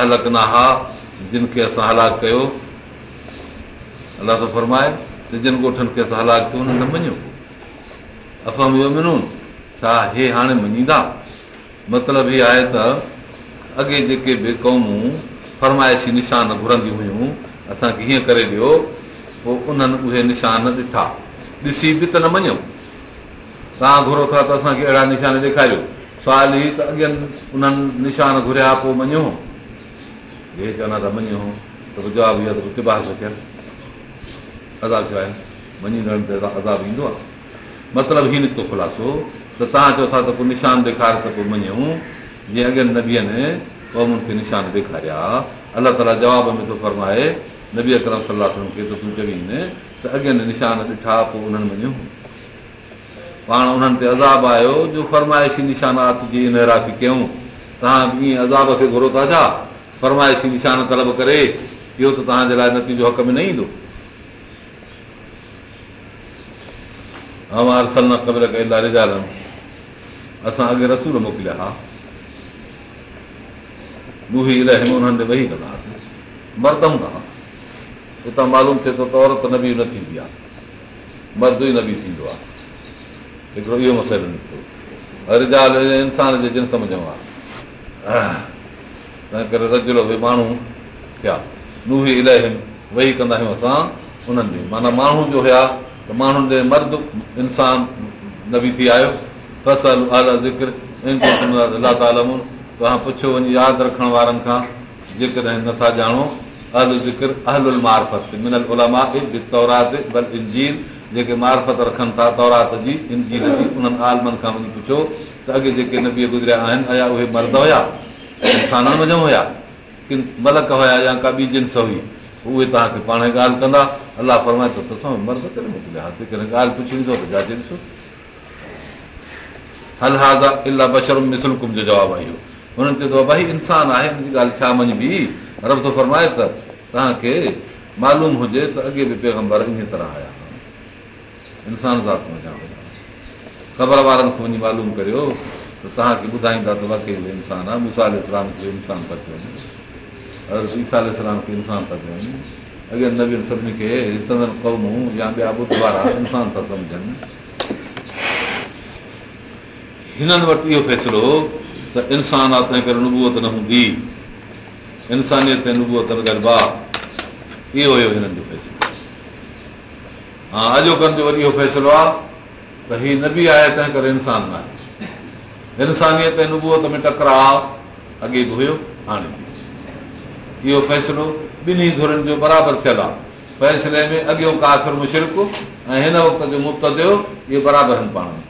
अलॻन न हा जिन खे असां हलाक कयो अलाह त फरमाए त जिन ॻोठनि खे असां हलाक कयो हुननि न मञियो असां बि मञूं छा हे हाणे मञींदा मतिलबु हीअ आहे त अॻे जेके बि क़ौमूं फरमाइशी निशान घुरंदियूं हुयूं असांखे हीअं करे ॾियो पोइ उन्हनि उहे निशान ॾिठा ॾिसी बि त न मञियो तव्हां घुरो था त असांखे अहिड़ा निशान ॾेखारियो सुवाल ई त अॻियां उन्हनि निशान घुरिया पोइ मञियो जे चवंदा था मञूं त पोइ जवाबु इहो आहे त पोइ इतिबा थो कयनि अज़ाब छा मञी रहनि ते अज़ाब ईंदो आहे मतिलबु हीउ निकितो ख़ुलासो त तव्हां चओ था त पोइ निशान ॾेखार त पोइ मञूं जीअं अॻियां न बीहनि तव्हां हुनखे निशान ॾेखारिया अलाह ताला जवाब में थो फरमाए नबी त अॻियनि निशान ॾिठा पोइ उन्हनि मञूं पाण उन्हनि ते अज़ाब आयो जो फरमाइशी निशानात जी इनराफ़ी कयूं तव्हां ईअं अज़ाब खे घुरो था छा फरमाइशी निशान तलब करे इहो त तव्हांजे लाइ नतीजो हक़ में न ईंदो असां अॻे रसूल मोकिलिया हा ॾुही रहम उन्हनि ते वेही कंदा हुआसीं मर्द खां हितां मालूम थिए थो त औरत नबी न थींदी आहे मर्द ई नबी थींदो आहे हिकिड़ो इहो मसइलो निकितो हर ज़ाल इंसान जे जिन सम्झो आहे तंहिं करे उहे माण्हू थिया इलाही वेही कंदा आहियूं असां उन्हनि में माना माण्हू जो हुया त माण्हुनि जे मर्द इंसान नबी थी आयो फसल आला ज़िक्र अला तालम तव्हां पुछो वञी यादि रखण वारनि खां जेकॾहिं नथा ॼाणो ज़िक्र मारफत मिनल तौरात बल जेके मारफत रखनि था तौरात जी इंजीर जी उन्हनि आलमनि खां वञी पुछो त अॻे जेके नबीअ गुज़रिया आहिनि अया उहे मर्द हुया इंसान पाण ॻाल्हि कंदा अलाह फरमाए हल हा जवाबु इहो हुननि चयो भाई इंसान आहे छा मञबी थो फरमाए तव्हांखे मालूम हुजे त अॻे बि पैगंबर इन तरह आया इंसान ज़ात ख़बर वारनि खे वञी मालूम करियो त तव्हांखे ॿुधाईंदा त वकील इंसान आहे मुसाल इस्लाम खे इंसान था ॾियनि ईसाल इस्लाम खे इंसान था ॾियनि अॻियां न सभिनी खे क़ौमूं या ॿिया ॿुध वारा इंसान था सम्झनि हिननि वटि इहो फ़ैसिलो त इंसान आहे तंहिं करे नुबूअत न हूंदी इंसानियत में नुबूत न करियो हिननि जो फ़ैसिलो हा अॼोकनि जो वरी इहो फ़ैसिलो आहे त हीउ न आहे तंहिं करे इंसानु न आहे इंसानियत ऐं नुबूअत में टकराव अॻे बि हुयो हाणे इहो फ़ैसिलो ॿिन्ही धुरनि जो बराबरि थियलु आहे फ़ैसिले में अॻियो काफ़िर मुशरक ऐं हिन वक़्त जो मुफ़्तियो इहे बराबरि आहिनि पाण में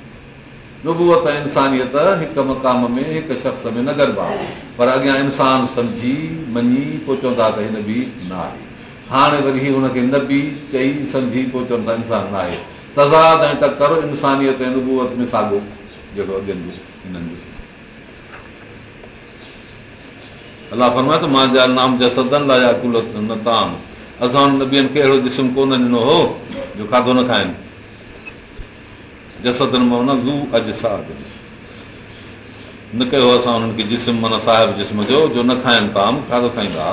नुबूत इंसानियत हिकु मक़ाम में हिकु शख़्स में न गॾु आहे पर अॻियां इंसान सम्झी मञी पोइ चवंदा त हिन बि न आहे हाणे वरी हुनखे न बि चई सम्झी पोइ चवंदा इंसान न आहे तज़ाद ऐं टकर इंसानियत ऐं नुबूअत में साॻियो जहिड़ो अॻियां अलाह फरमाए त मुंहिंजा नाम जसदन लाइ ताम असां ॿियनि खे अहिड़ो जिस्म कोन ॾिनो हो जो खाधो न खाइनि जसदन ज़ू न कयो असां हुननि खे जिस्म माना साहिब जिस्म जो जो न खाइनि ताम खाधो खाईंदा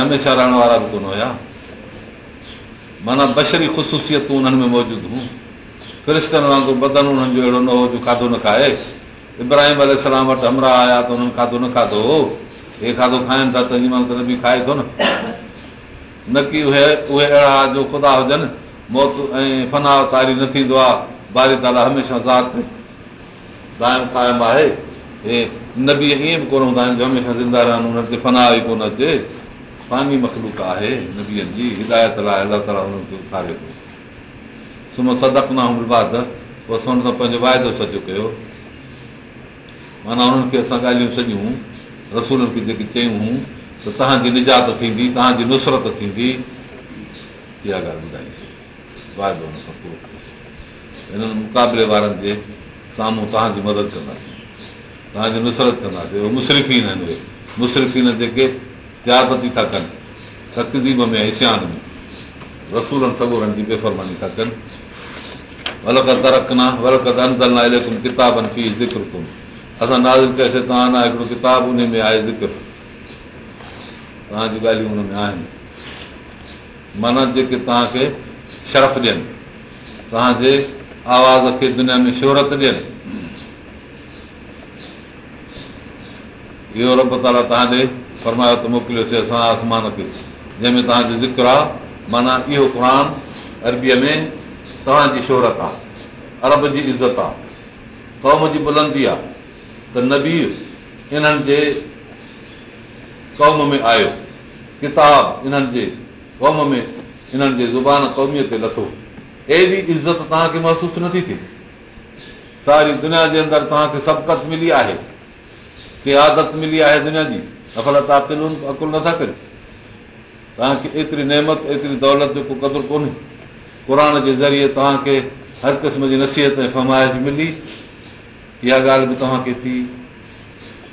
हमेशह रहण वारा बि कोन हुया माना बशरी ख़ुशूसियतूं उन्हनि में मौजूदु हुयूं फिरिश्तनि वांगुरु बदन हुननि जो अहिड़ो न हो जो खाधो न खाए इब्राहिम अल वटि हमरा आया त हुननि खाधो न खाधो हो हे खाधो खाइनि था त त हिन महिल न बि खाए थो न न की उहे उहे अहिड़ा जो ख़ुदा हुजनि मौत ऐं फना तारी न थींदो आहे बारी ताला हमेशह ज़ात में क़ाइमु आहे हे न बि ईअं बि कोन हूंदा आहिनि जो हमेशह ज़िंदा रहनि हुननि ते फना ई कोन अचे पानी मखलूक आहे नबीअ जी हिदायत लाइ अलाह ताला हुननि खे ताले थो सुम सदकना हूंदा त पोइ असां हुन सां पंहिंजो वाइदो सॼो कयो माना हुननि खे असां ॻाल्हियूं सॼियूं रसूलनि खे जेके चयूं हुयूं त तव्हांजी निजात थींदी तव्हांजी नुसरत थींदी इहा ॻाल्हि ॿुधाईंदी वाइदो हुन सां पूरो कयोसीं हिननि मुक़ाबले वारनि जे साम्हूं तव्हांजी मदद कंदासीं तव्हांजी नुसरत कंदासीं उहे मुसरिफ़ आहिनि उहे मुसरिफ़ जेके त्यादती था कनि तकदीब में ऐं सियान में रसूलनि सगोरनि जी बेफ़रमानी था कनि अलॻि तरक़ न अलग कंधल न इलेकिन किताबनि की ज़िक्र असां नाज़िम कयोसीं तव्हांजा हिकिड़ो किताब उनमें आहे ज़िक्रूं ॻाल्हियूं आहिनि माना जेके तव्हांखे शर्फ़ ॾियनि तव्हांजे आवाज़ खे दुनिया में शोहरत ॾियनि इहो लपताला तव्हांजे फरमायो त मोकिलियोसीं असां आसमान खे जंहिंमें तव्हांजो ज़िक्र आहे माना इहो क़रान अरबीअ में तव्हांजी शोहरत आहे अरब जी इज़त आहे क़ौम जी बुलंदी आहे त नबीर इन्हनि जे क़ौम में आयो किताब इन्हनि जे क़ौम में इन्हनि जे ज़ुबान क़ौमीअ ते लथो एॾी इज़त तव्हांखे महसूसु नथी थिए सारी दुनिया जे अंदरि तव्हांखे सबक़त मिली आहे कि आदत मिली आहे दुनिया जी अफ़ल सफ़लता अकुलु नथा करियूं तव्हांखे एतिरी नेमत एतिरी दौलत जो को क़दुरु कोन्हे क़ुर जे ज़रिए तव्हांखे हर क़िस्म जी नसीहत ऐं फमाइश मिली इहा ॻाल्हि बि तव्हांखे थी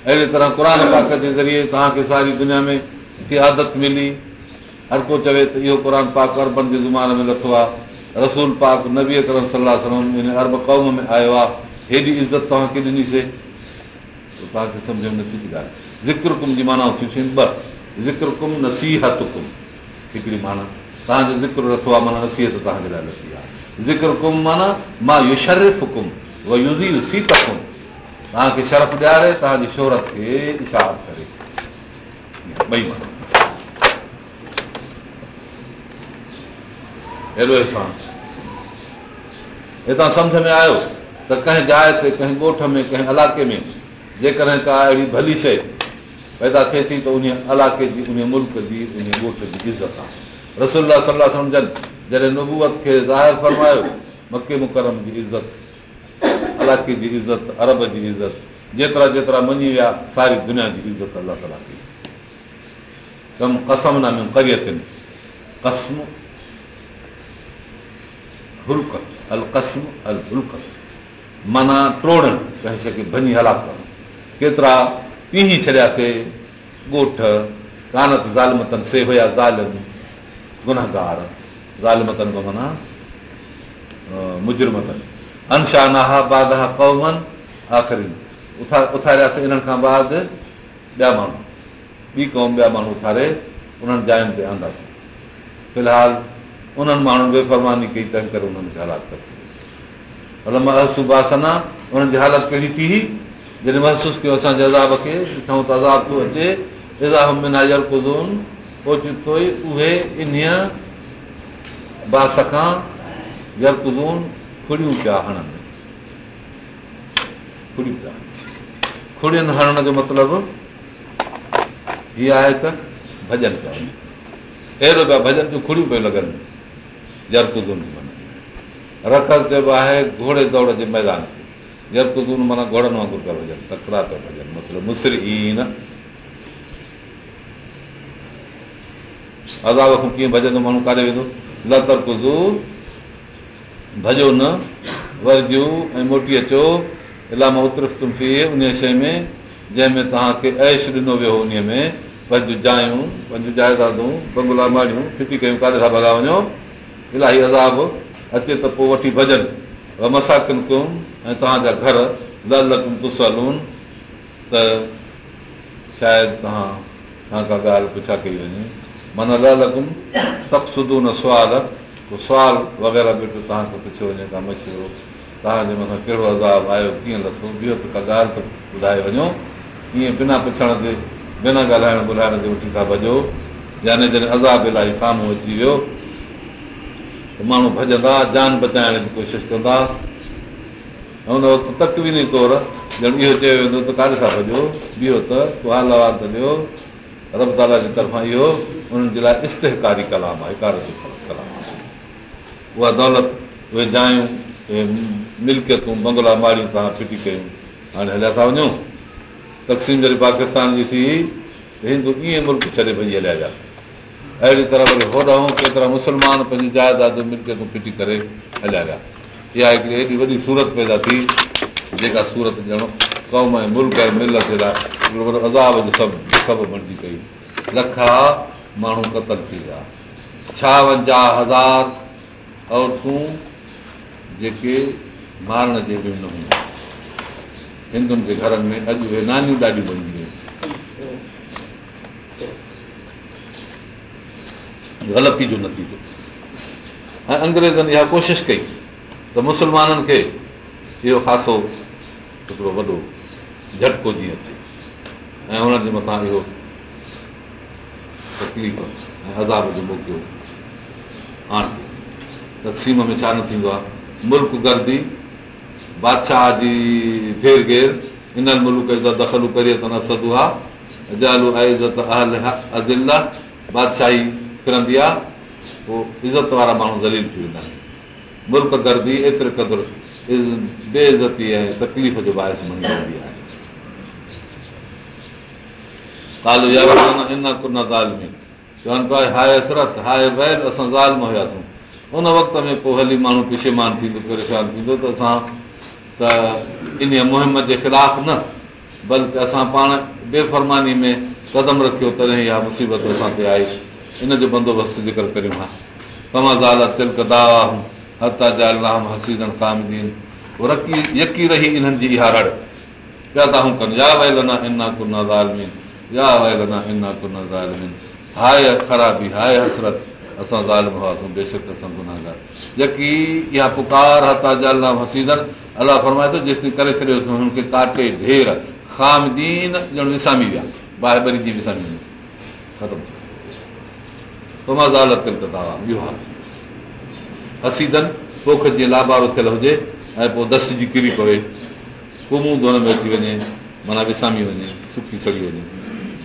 अहिड़े तरह क़ुर पाक जे ज़रिए तव्हांखे सारी दुनिया में कि आदत मिली हर को चवे त इहो क़ुर पाक अरबनि जे ज़ुमान में लथो आहे रसूल पाक नबीत रम सलाह अरब कौम में आयो आहे हेॾी इज़त तव्हांखे ॾिनीसीं तव्हांखे सम्झ में नथी थी ॻाल्हि ज़िक्र कुम जी माना उथीसीं ॿ ज़िक्र कुम नसीहत हिकिड़ी माना तव्हांजो ज़िक्र रखो आहे माना नसीहत तव्हांजे लाइ नथी आहे ज़िक्र कुम माना मां शरीफ़ कुमी सीत कुम तव्हांखे शरफ़ ॾियारे तव्हांजी शोहरत खे इशार करे ॿई माना हितां सम्झ में आयो त कंहिं जाइ ते कंहिं ॻोठ में कंहिं इलाइक़े में जेकॾहिं का अहिड़ी भली शइ पैदा थिए थी त उन इलाइक़े जी उन मुल्क जी उन ॻोठ जी इज़त आहे रसुल्ला सलाह सम्झनि जॾहिं नुबूत खे ज़ाहिर फर्मायो मके मुकरम जी इज़त अलाके जी इज़त अरब जी इज़त जेतिरा जेतिरा मञी विया सारी दुनिया जी इज़त अला सलाह थी कसमन में माना त्रोड़े भञी हलाक केतिरा पीही छॾियासीं ॻोठ कानत ज़ाल गुनहगारा बादरी उथारियासीं इन्हनि खां बाद ॿिया माण्हू ॿी क़ौम ॿिया माण्हू उथारे उन्हनि जाइनि ते आंदासीं फ़िलहालु उन्हनि माण्हुनि बेफ़ानी कई तंहिं करे उन्हनि खे हालात उन्हनि जी हालत कहिड़ी थी जॾहिं महसूसु कयो असांजे अज़ाब खे ॾिसां त अज़ाब थो अचे इज़ाब में ओचितो ई उहे इन बास खां जरकुन खुड़ियूं पिया हणनि खुड़ियूं पिया खुड़ियुनि हणण जो मतिलबु हीअ आहे त भॼन पिया अहिड़ो पिया भॼन जूं खुड़ियूं पियूं लॻनि झरकुन माना रकल बि आहे घोड़े दौड़ जे मैदान ते जरकुन माना घोड़नि वांगुरु पिया भॼनि तकड़ा पिया भॼनि मतिलबु मुसरी ई न अज़ाब खां कीअं भॼंदो माण्हू काॾे वेंदो लतर न वरजू ऐं मोटी मोटीअ चओ इलाही उतरफ़्त उन शइ में जंहिंमें तव्हांखे ऐश ॾिनो वियो उन में पंहिंजूं जायूं पंहिंजूं जाइदादूं बंगला माड़ियूं फिटी कयूं काॾे था भॻा वञो इलाही अज़ाब अचे त पोइ वठी भॼनि मसाकिन मसाक ऐं तव्हांजा घर लतलून त शायदि तव्हां का ॻाल्हि पुछा कई वञे माना लॻुमि सभु सुधू न सुवाल पोइ सुवाल वग़ैरह बि तव्हांखे पुछियो वञे का मशीर तव्हांजे मथां कहिड़ो अज़ाब आयो कीअं लथो ॿियो त का ॻाल्हि त ॿुधाए वञो ईअं बिना पुछण ते बिना ॻाल्हाइण ॿुधाइण ते उठी था भॼो याने जॾहिं अज़ाब इलाही साम्हूं अची वियो त माण्हू भॼंदा जान बचाइण जी कोशिशि कंदा ऐं हुन वक़्तु तकवीनी तौरु ॼण इहो चयो वेंदो त काॾे था भॼो ॿियो त हाल हवाल त ॾियो रब ताला जे तरफ़ां इहो उन्हनि जे लाइ इश्तकारी कलाम आहे जो कलाम उहा दौलत उहे जायूं मिल्कियतूं बंगला माड़ियूं तव्हां फिटी कयूं हाणे हलिया था वञूं तक़सीम जॾहिं पाकिस्तान जी थी हिंदू ईअं मुल्क छॾे भई हलिया विया अहिड़ी तरह वरी होॾाऊं के तरह मुस्लमान पंहिंजी जाइदादूं मिल्कियतूं फिटी करे हलिया विया इहा हिकिड़ी एॾी वॾी सूरत पैदा थी जेका सूरत ॼण क़ौम ऐं मुल्क ऐं मिल लाइ अज़ाब जो सभु सभु कई लखा माण्हू क़तल थी विया छावंजाह हज़ार औरतूं जेके मारण जे ॾिण हूं हिंदुनि जे घरनि में अॼु उहे नानियूं ॾाढियूं बणजी वियूं ग़लती जो नतीजो ऐं अंग्रेज़नि इहा कोशिशि कई त मुस्लमाननि खे इहो ख़ासो हिकिड़ो वॾो झटको जीअं अचे ऐं हुनजे मथां इहो तकलीफ़ ऐं हज़ार जो आणे तक़सीम में छा न थींदो आहे मुल्क गर्दी बादशाह जी फेर घेर इन मुल्क जा दख़ल करे त न सदो आहे इज़त अजतल बादशाही किरंदी आहे पोइ इज़त वारा माण्हू ज़लील थी वेंदा आहिनि मुल्क गर्दी एतिरे क़दुरु बेइज़ती ऐं तकलीफ़ जो बाहिस मञी वेंदी आहे चवनि पिया हाय वैल असां ज़ालसीं उन वक़्त में पोइ हली माण्हू पिशेमान थींदो परेशान थींदो त असां त इन मुहिम जे ख़िलाफ़ु न बल्कि असां पाण बेफ़रमानी में कदम रखियो तॾहिं इहा मुसीबत असां ते आई इन जो बंदोबस्तु ज़िक्र करियूं हा तव्हां रकी यकी रही इन्हनि जी इहा रड़ पिया था कनि वयल न इन कुन ज़ाल बेशिक्रकी इहा पुकारसीदनि अला फरमाए थो जेसिताईं करे छॾियोसीं काटे ढेर ख़ामी विया बाहिबरी जी मां ज़ालताब हसीदन पोख जी लाभा बि हुजे ऐं पोइ दस जी किरी पवे कुमूं गुण में अची वञे माना विसामी वञे सुकी सघी वञे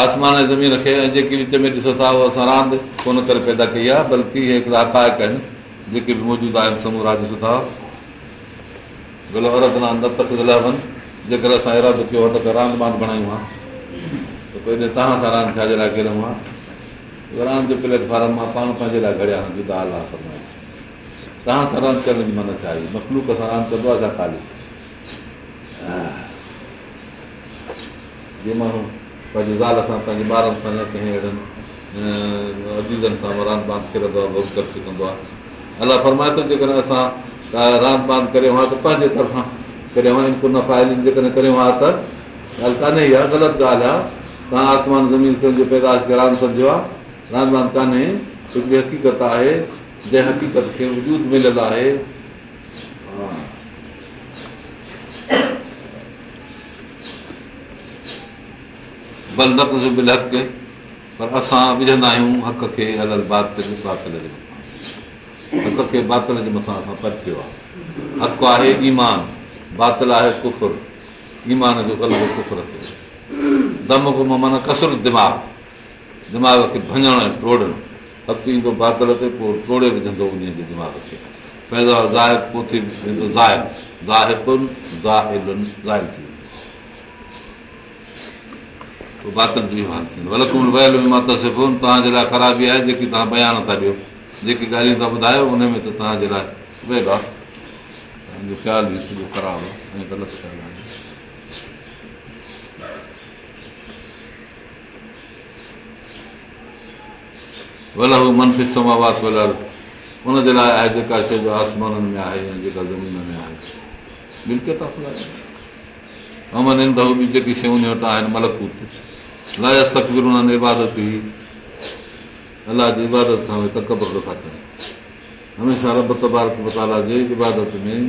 आसमान ऐं ज़मीन खे ऐं जेकी विच में ॾिसो था उहो असां रांदि कोन करे पैदा कई आहे बल्कि इहे हिकिड़ा हक़ाइक आहिनि जेके बि मौजूदु आहिनि समूरा जेकर असां इरादो कयो आहे त रांदि मां बणायूं हा त पोइ हिन तव्हां सां रांदि छाजे लाइ हा रांदि जो प्लेटफॉर्म मां पाण पंहिंजे लाइ घड़िया घड़ी दाल आहे तव्हां सां रांदि करण जी माना छा आहे मखलूक सां रांदि कंदो आहे छा खाली जीअं माण्हू पंहिंजी ज़ाल सां पंहिंजे ॿारनि सां या कंहिं अहिड़नि अज़ीज़नि सां रांदि बां खेॾंदो आहे आहे अलाह फरमाए थो जेकॾहिं असां रांदि बां करे हा त पंहिंजे तरफ़ां करे हा त ॻाल्हि कान्हे आहे तव्हां आसमान ज़मीन सम्झो पैदाश खे रांदि सम्झो आहे रांदि कान्हे हिकिड़ी हक़ीक़त आहे जंहिं हक़ीक़त खे वजूद मिलियलु आहे बल न कुझु बिल हक़ पर असां विझंदा आहियूं हक़ खे अल बात जे बल हक़ खे बातल जे मथां परकियो आहे हक़ आहे ईमान बातल आहे कुकुर ईमान जो अलॻि कुफुर ते दम कुम माना कसुर दिमाग़ दिमाग़ खे भञणु टोड़णु हक़ ईंदो बासल ते पोइ टोड़े विझंदो वञण जे दिमाग़ खे पैदावार ज़ाहिर ज़ाहिर बाती आहे जेकी तव्हां बयान था ॾियो जेकी ॻाल्हियूं तव्हां ॿुधायो हुन में त तव्हांजे लाइ हुनजे लाइ आहे जेका आसमाननि में आहे जेका ज़मीन में आहे जेकी शयूं आहिनि मलकूत लाजस्थकिर इबादत हुई अलाह जी इबादत सां कनि हमेशह रबताला जी इबादत में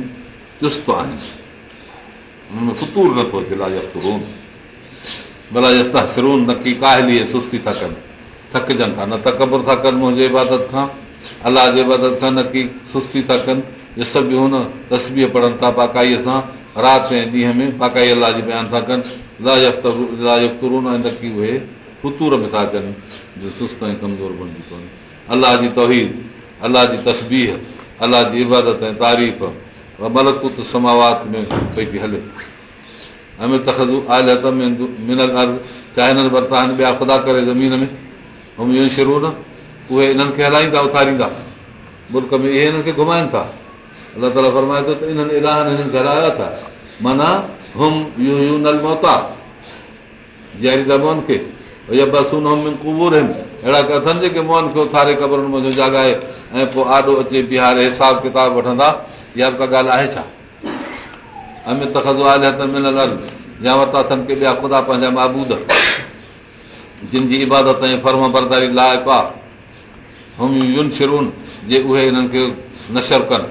चुस्त आतूर नथो थिए लाजस्ून भला जस्ता सिरून न की काहिली सुस्ती था कनि थकजनि था न त क़बर था कनि मुंहिंजे इबादत खां अलाह जी इबादत सां न की सुस्ती था कनि जूं तस्वीर पढ़नि था पाकाईअ सां राति ऐं ॾींहं में पाकाई अलाह जे बयानु था कनि था कनिस्तो पवनि अलाह जी तहीर अलाह जी तस्बीहर अलाह जी इबादत ऐं तारीफ़त में पई हले ख़ुदा करे ज़मीन में उहे इन्हनि खे हलाईंदा उथारींदा मुल्क में इहे हिननि खे घुमाइनि था अलाह ताला फरमाए थोराना अथनि जेके मुंहन खे उथारे कबरुनि जाॻाए ऐं पोइ आॾो अचे बिहारे हिसाब किताब वठंदा इहा बि का ॻाल्हि आहे छा अमितल या वरिता अथनि पंहिंजा महाबूद जिनि जी इबादत ऐं फर्म बरदारी लाहे पा यू यूनि शिरुनि जे उहे हिननि खे नशर कनि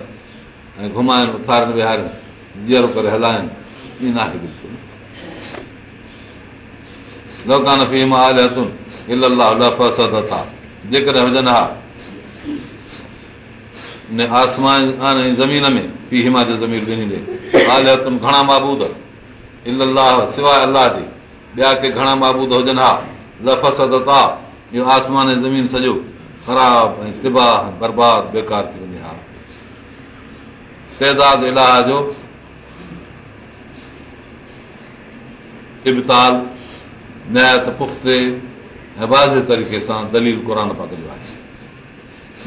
ऐं घुमाइनि उथारनि विहारनि जीअर करे हलाइनि जेकॾहिं अलाह जे ॿिया के घणा माबूद हुजनि हा लफ़द आहे आसमान जी ज़मीन सॼो ख़राब ऐं तिबाह बर्बाद बेकार थी वञे हा तइदाद इलाह जो इबताल नयात पुख़्ते ऐं वाज़े तरीक़े सां दलील क़रानदलियो आहे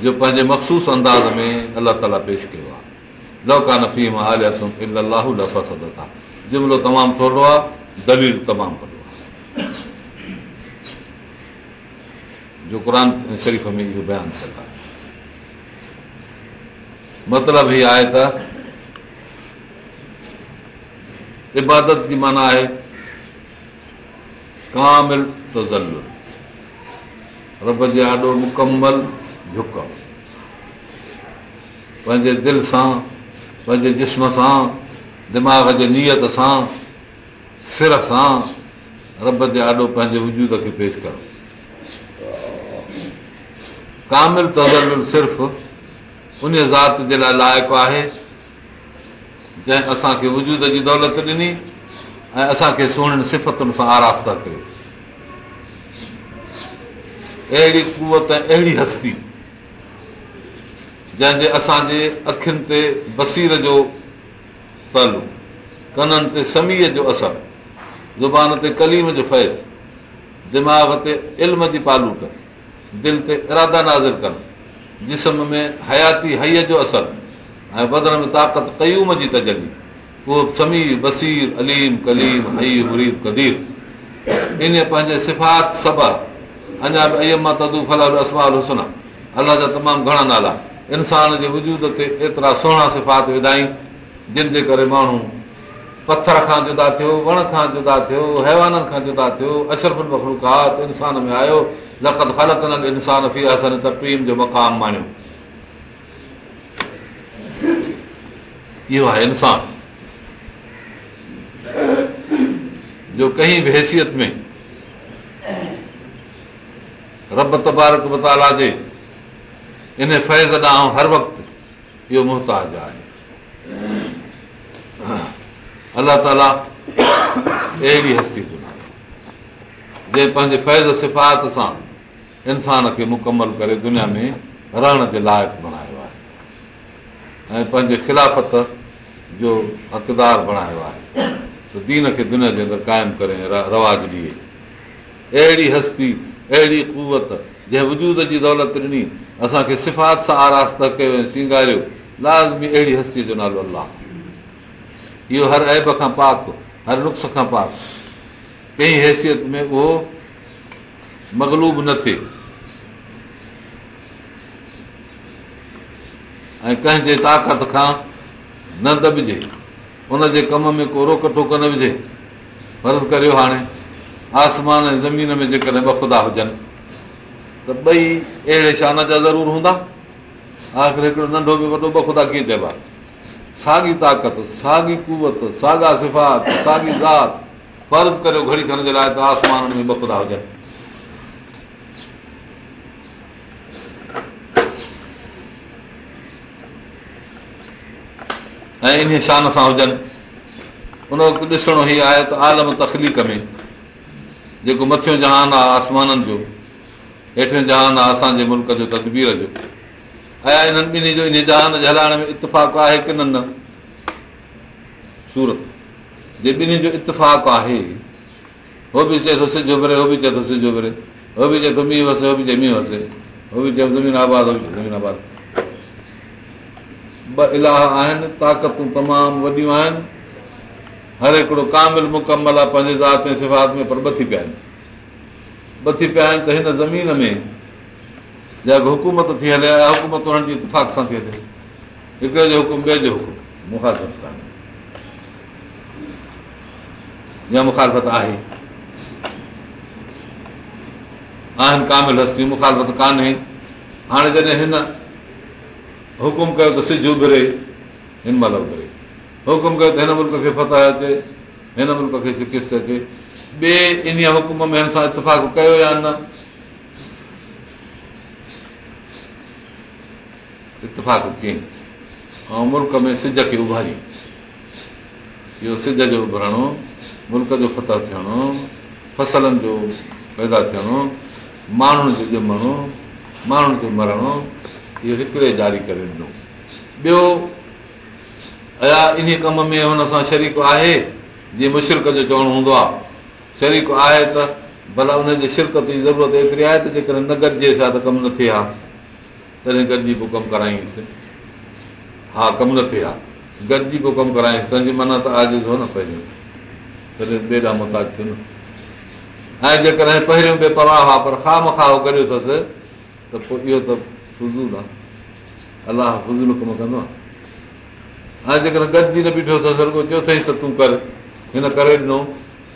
जो पंहिंजे मखसूस अंदाज़ में अलाह ताला पेश कयो आहे लौका नफ़ी मां आलियास इबला जुमिलो तमामु थोरो आहे दलील तमामु वॾो आहे जो क़रान शरीफ़ में इहो बयानु कंदा मतिलब हीउ आहे त इबादत जी माना आहे कामिल तज़ रब जे आॾो मुकमल झुक पंहिंजे दिलि सां पंहिंजे जिस्म सां दिमाग़ जे नियत सां सिर सां रब जे आॾो पंहिंजे वजूद खे पेश कर तज़ल सिर्फ़ु उन ज़ात जे लाइ लाइक़ु आहे जंहिं असांखे वजूद जी दौलत ॾिनी ऐं असांखे सुहिणनि सिफ़तुनि सां आरास्ता था कयो अहिड़ी कुवत ऐं अहिड़ी हस्ती जंहिंजे असांजे अखियुनि ते बसीर जो पहलू कननि ते समीअ जो असर ज़ुबान ते कलीम जो फैज़ दिमाग़ ते इल्म जी पालूट दिलि ते इरादा नाज़िर कनि जिस्म में हयाती हय जो असरु ऐं बदन में ताक़त कयूम जी तजली उहो समीर बसीर अलीम कलीम हई अई कदीर इन पंहिंजे सिफ़ात सब अञा बि अयम तदू फला असमाल हुसन अलाह जा तमामु घणा नाला इंसान जे वजूद ते एतिरा सुहिणा सिफ़ात विधाई जिन जे करे माण्हू पथर खां जुदा थियो वण खां जुदा थियो हैवाननि खां जुदा थियो अशरफुल मखलूकात इंसान में आयो लखत ख़ालतनि इंसान फी हसन त पीम जो मक़ाम माणियो इहो आहे इंसानु जो कंहिं बि हैसियत में रब तबारक मताला जे इन फैज़ ॾांहुं हर वक़्तु इहो मुहताज आहे अलाह ताला अहिड़ी हस्ती दुनिया जंहिं पंहिंजे फैज़ सिफ़ात सां इंसान खे मुकमल करे दुनिया में रहण जे लाइक़ु बणायो आहे ऐं पंहिंजे ख़िलाफ़त जो हक़दार बणायो आहे दीन खे दिन जे अंदरि क़ाइमु करे رواج ॾिए अहिड़ी हस्ती अहिड़ी कुवत जंहिं वजूद जी दौलत ॾिनी असांखे सिफ़ात सां आराज़ آراستہ कयो ऐं सिंगारियो लाज़मी अहिड़ी हस्ती जो नालो ला इहो हर ऐब खां पाक हर नुस्ख़ खां पाक कंहिं हैसियत में उहो मगलूब न थिए ऐं कंहिंजे ताक़त खां न दॿिजे हुन जे कम में को रोक टोक न विझे वर्ज़ु करियो हाणे आसमान ऐं ज़मीन में जेकॾहिं बखुदा हुजनि त ॿई अहिड़े शान जा ज़रूरु हूंदा आख़िर हिकिड़ो नंढो बि वॾो बखुदा कीअं चइबा साॻी ताक़त साॻी कुवत साॻा सिफ़ात साॻी ज़ात फ़र्ब करियो घड़ी थियण जे लाइ त आसमान हुन में बखुदा हुजनि ऐं इन शान सां हुजनि उन वक़्तु ॾिसणो ई आहे त आलम तकलीफ़ में जेको मथियो जहान आहे आसमाननि जो हेठियो जहान आहे असांजे मुल्क़ जो तदबीर जो ऐं इन्हनि ॿिन्ही जो इन जहान जे हलाइण में इतफ़ाक़ आहे की न न सूरत जे ॿिन्ही जो इतफ़ाक़ु आहे उहो बि चए थो सिजो भरे उहो बि चए थो सिजो भरे उहो बि चए थो मींहुं वसे उहो बि चए मींहुं वसे उहो बि चए ज़मीन ज़मीन आबाद उहो बि आबाद ॿ इलाह आहिनि ताक़तूं तमामु वॾियूं आहिनि हर हिकिड़ो कामिल मुकमल आहे पंहिंजे ज़ात ऐं सिफ़ात में पर ॿ थी पिया आहिनि त हिन ज़मीन में हले इतफ़ाक़ सां थी हले हिकिड़े जो हुकुम मुफ़त कान्हे हाणे जॾहिं हुकुम कयो त सिज उभिरे हिन महिल उभिरे हुकुम कयो त हिन मुल्क खे फतह अचे हिन मुल्क़ खे शिकित अचे बे इन हुकुम में हिन सां इतफ़ाक़ कयो या न इतफ़ाक़ कई ऐं मुल्क में सिज खे उभारियईं इहो सिज जो उभरणो मुल्क जो फताह थियणो फसलनि जो पैदा थियणो माण्हुनि खे ॼमणो माण्हुनि खे मरणो इहो हिकिड़े जारी करे ॾिनो ॿियो अया इन कम में हुन सां शरीक आहे जीअं मुशिकत जो चवणो हूंदो आहे शरीक आहे त भला हुन जी शिरकत जी ज़रूरत एतिरी आहे त जेकॾहिं न गॾिजे कमु न थिए हा तॾहिं गॾिजी पोइ कमु करायूं हा कमु न थिए हा गॾिजी पोइ कमु मना त आजो हो न पंहिंजो तॾहिं मुताज़ थियो न ऐं जेकॾहिं पहिरियों बि परवाह हा पर खाह मखा करियो अथसि त पोइ इहो त फज़ूल फज़ूल आहे अलाह कमु कंदो आहे हाणे जेकर गॾिजी न बीठो अथसि त तूं कर हिन करे ॾिनो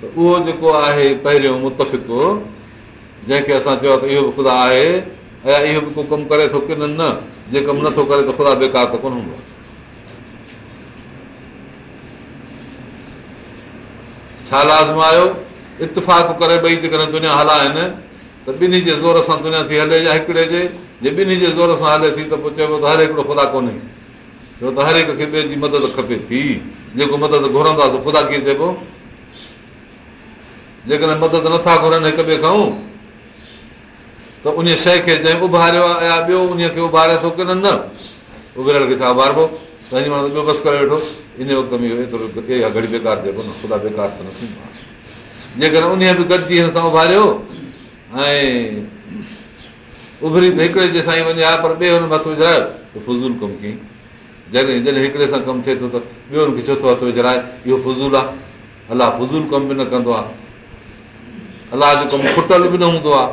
त उहो जेको आहे पहिरियों मुतफ़िक असां चयो त इहो बि ख़ुदा आहे ऐं इहो बि को कमु करे थो की न जे कमु नथो करे त ख़ुदा बेकार त कोन हूंदो आहे छा लाज़म आहियो इतफ़ाक़ करे ॿई जेकॾहिं दुनिया हला आहिनि त ॿिन्ही जे ज़ोर सां दुनिया थी हले या हिकिड़े जे जे ॿिन्ही जे ज़ोर सां हले थी त पोइ चइबो हर हिकिड़ो ख़ुदा कोन्हे छो त मदद खपे थी जेको मदद घुरंदा ख़ुदा कीअं चइबो जेकॾहिं मदद नथा घुरनि हिक ॿिए खां त उन शइ खे जंहिं उभारियो आहे उभारे थो की न न खे छा उभारिबो त वेठो इन जो कमु इहो जेकॾहिं बि गॾिजी उभरी त हिकिड़े जे साईं वञे हा पर ॿिए हुन मथो त फज़ूल कमु कयईं जॾहिं जॾहिं हिकिड़े सां कमु थिए थो त ॿियो हुनखे चोथो हथु विझाए इहो फज़ूल आहे अलाह फज़ूल कमु बि न कंदो आहे अलाह जो कमु खुटल बि न हूंदो आहे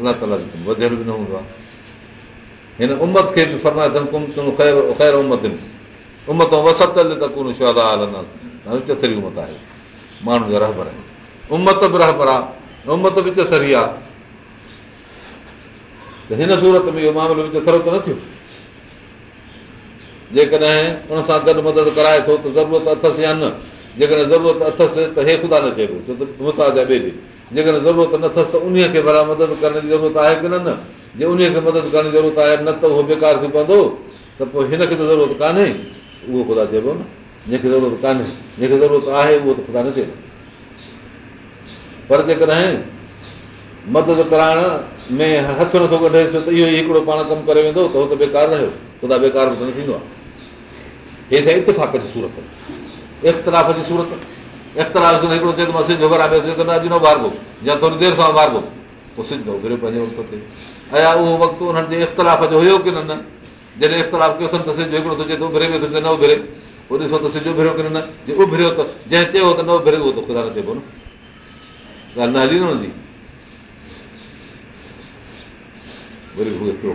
अलाह ताला जो कमु वधियल बि न हूंदो आहे हिन उमत खे बि ख़ैर उमत उमत वसतल त कोन शादा हलंदा चमत आहे माण्हुनि जा रहबर आहिनि उमत बि रहबर आहे उमत बि चथरी आहे त हिन सूरत में इहो मामिलो ख़र्क़ु न थियो जेकॾहिं मदद कराए थो त ज़रूरत अथसि या न जेकॾहिं ज़रूरत अथसि त हे ख़ुदा न चइबो छो त मुताज़ा जेकॾहिं ज़रूरत न अथसि त उनखे भला मदद करण जी ज़रूरत आहे की न न जे उन खे मदद करण जी ज़रूरत आहे न त उहो बेकार खे पवंदो त पोइ हिनखे त ज़रूरत कान्हे उहो ख़ुदा चइबो न जंहिंखे ज़रूरत कान्हे जंहिंखे ज़रूरत आहे उहो त ख़ुदा न चइबो पर जेकॾहिं मदद कराइण में हथ नथो कढे त इहो ई हिकिड़ो पाण कमु करे वेंदो त त बेकार रहियो ख़ुदा बेकार बि न थींदो आहे हे साईं इतफ़ाक़ जी जी सूरत सूरत इख़्तिलाफ़ इख़्तिलाफ़ हिकिड़ो चए छा इतफ़ाक़ाफ़ो घर अॼु न नारगो या थोरी देरि सां मारगो पोइ सिज थो पंहिंजे वक़्त ते अया उहो वक़्तु उन्हनि जे इख़्तिलाफ़ जो हुयो की न जॾहिं इख़्तिलाफ़ कयो अथनि त सिजो घरे पियो न उभिरे पोइ ॾिसो त सिजो बिरियो की न जे उभिरियो त जंहिं चयो त न उभिरे उहो त ख़ुदा न चइबो न ॻाल्हि न हली न हूंदी वरी उहे पियो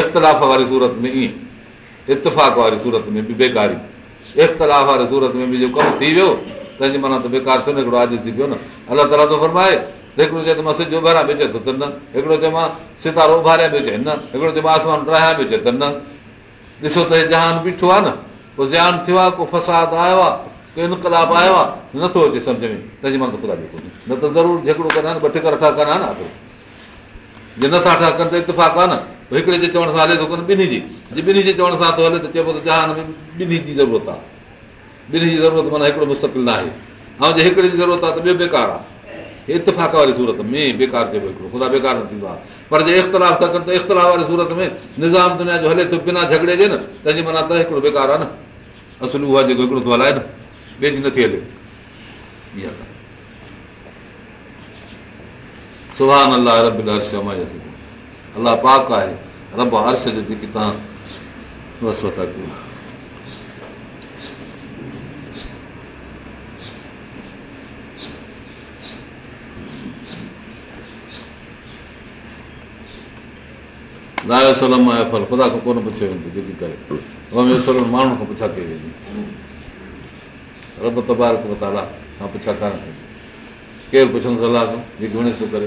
इख़्तिलाफ़ वारी सूरत में ईअं इतफ़ाक़ वारी सूरत में बि बेकारी इख़्तिलाफ़ वारी सूरत में बि जेको कमु थी वियो तंहिंजे माना त बेकार थियो न हिकिड़ो आज थी पियो न अलाह ताला थो फरमाए त हिकिड़ो चए त मां सिजो न हिकिड़ो चए मां सितारो उभारिया चए न हिकिड़ो चए मां आसमान ट्रायां चए त न ॾिसो त हे जहान बीठो आहे न पोइ ज्ञान थियो आहे को फसाद आयो आहे को इनकलाब आयो आहे नथो अचे सम्झ में तंहिंजे तंहिंजी मना तराज कोन्हे न त ज़रूरु कंदा ठीकु रखा कंदा न जे नथा ठाहिया कनि त इतफ़ाक़ु आहे न हिकिड़े जे चवण सां हले थो कोन ॿिन्ही जी जे ॿिन्ही जे चवण सां थो हले त चइबो त जहान में ॿिन्ही जी ज़रूरत आहे ॿिन्ही जी ज़रूरत माना हिकिड़ो मुस्तक़िल न आहे ऐं जे हिकिड़े जी ज़रूरत आहे त ॿियो बेकार आहे इतफ़ाक़ वारी सूरत में बेकार चइबो हिकिड़ो ख़ुदा बेकार न थींदो आहे पर जे इख़्तिलाफ़ था कनि त इख़्तिलाफ़ वारी सूरत में निज़ाम दुनिया जो हले थो बिना झगड़े जे न तंहिंजी माना त हिकिड़ो बेकार आहे न असुल उहा जेको हिकिड़ो थो हलाए न ॿिए जी नथी हले इहा अलाह पाक आहे रब अर्श जो जेके तव्हां सलम फल ख़ुदा खां कोन पुछियो वेंदो जेकी माण्हुनि खां पुछा कई वेंदी केरु पुछंदो सलाह खां जेकी थो करे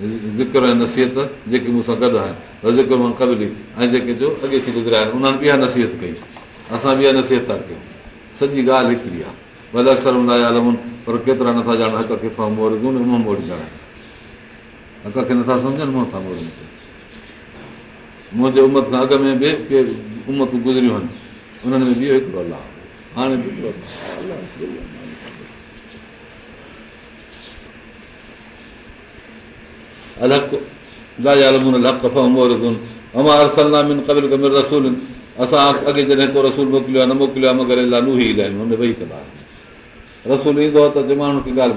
ऐं नसीहत जेके मूंसां गॾु आहिनि मां ॾींदुसि ऐं जेके जो अॻे थी गुज़रिया आहिनि उन्हनि इहा नसीहत कई असां बि इहा नसीहत था कयूं सॼी ॻाल्हि हिकिड़ी आहे भले अक्सर हूंदा लहनि पर केतिरा नथा ॼाण हक़ खे मोर ॾियूं मूं मोड़ी ॼाणनि हक़ खे नथा सम्झनि मूं था मोर मुंहिंजे उमत खां अॻ में बि के उमतूं गुज़रियूं आहिनि उन्हनि में बि असां अॻे जॾहिं वेही कंदा रसूल ईंदो त मां हुनखे ॻाल्हि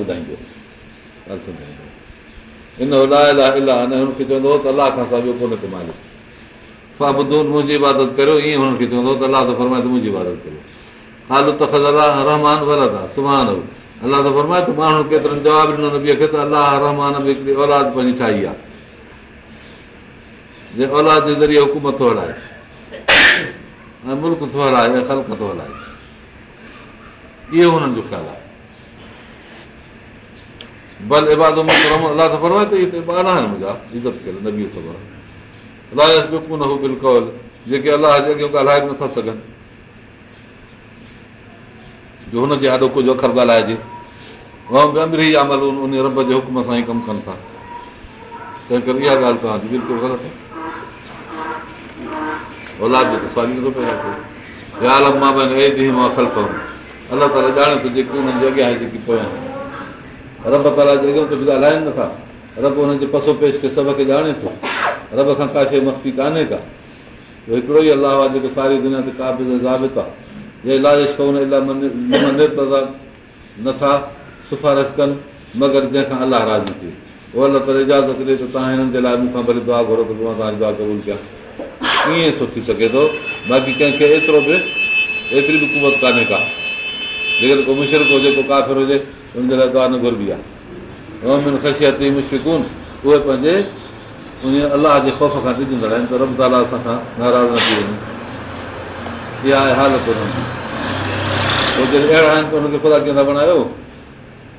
ॿुधाईंदो अलाह खां साॻियो कोन कमाल मुंहिंजी इबादत करियो चवंदो त अलाह त फरमाए त मुंहिंजी इबादत कयो हालत आहे रहमान माण्हू केतिरो जवाबु ॾिनो खे हलाए थो हलाए थो हलाए अलाह ॻाल्हाए नथा सघनि जो एॾो कुझु अख़र ॻाल्हाइजे अमरी जमल रब जे हुकम सां ई कमु कनि था ग़लति रब पारा जे कुझु ॻाल्हाइनि नथा रब हुनजे पसो पेश खे सभ खे ॼाणे थो रब खां का शइ मस्ती कोन्हे का हिकिड़ो ई अलाह आहे जेको सारी दुनिया ते काफ़िल ज़ाबित आहे जे लाइ सिफारिश कनि मगर जंहिंखां अलाह राज़ी थिए अलाह पर इजाज़त ॾेखारे दुआ घुरो मां तव्हांजी दुआ क़बूल कयां सो थी सघे थो बाक़ी कंहिंखे का जेकर को मुशरक हुजे को काफ़िर हुजे जे लाइ दुआ न घुरबी आहे मुश्कूं उहे पंहिंजे उन अलाह जे ख़ौफ़ खां रब ताला असांखां नाराज़ न थी वञनि कंदा बणायो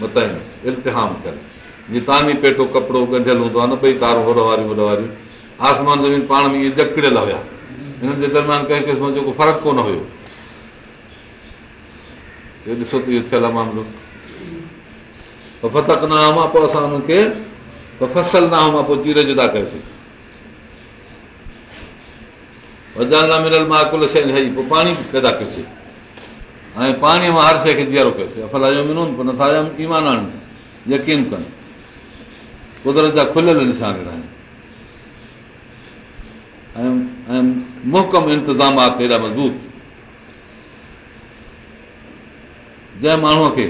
इल्तिहाम थियल जी पेटो कपिड़ो कढियल हूंदो आहे न भई तारो होर वारियूं वॾा वारियूं आसमान कंहिं क़िस्म जो को फ़र्क़ु कोन हुयो फतक न हुआ पोइ पोइ चीर जुदा कयोसीं अॼु लाइ मिलियल मां कुल शइ पाणी पैदा कयोसीं ऐं पाणीअ मां हर शइ खे जीअरो कयोसि अफलायो मिलूं नथा ईमान यकीन कनि क़ुदरत जा खुलियल निशान मुहकम इंतिज़ाम आहे तेरा मज़बूत जंहिं माण्हूअ खे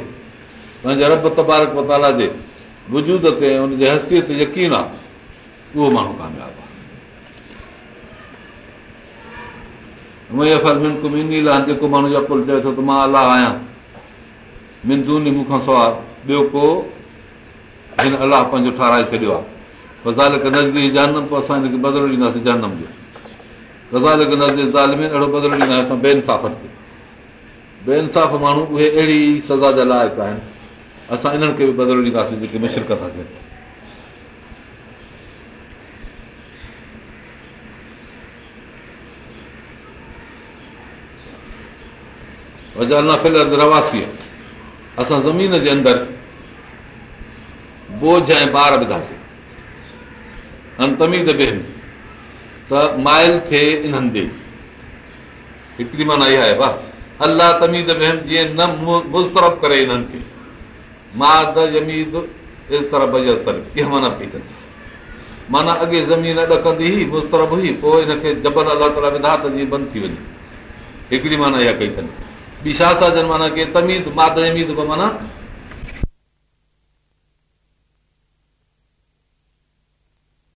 पंहिंजे अरब तबारक मताला जे वजूद ते हुनजे हस्तीअ ते यकीन आहे उहो माण्हू कामयाबु आहे जेको माण्हू इहा पुल चए थो त मां अलाह आहियां मिंजू मूंखां सवार ॿियो को हिन अलाह पंहिंजो ठाराए छॾियो आहे गज़ाल फज़ाल जानम पोइ असां हिनखे बदिलो ॾींदासीं जानम जो गज़ाल खे अहिड़ो बदिलो ॾींदा बे इंसाफ़ खे बे इंसाफ़ माण्हू उहे अहिड़ी सज़ा जे लाइक़ु आहिनि असां इन्हनि खे बि बदिलो ॾींदासीं जेके मशरकत था कनि रहवासी असां ज़मीन जे अंदरि बोझ ऐं ॿार विधासीं हिकड़ी माना अलाह करे जबल अलाह विधा बंदि थी वञे हिकड़ी माना इहा कई अथई बिशा जनम खे तमी ताधयमी दुपमा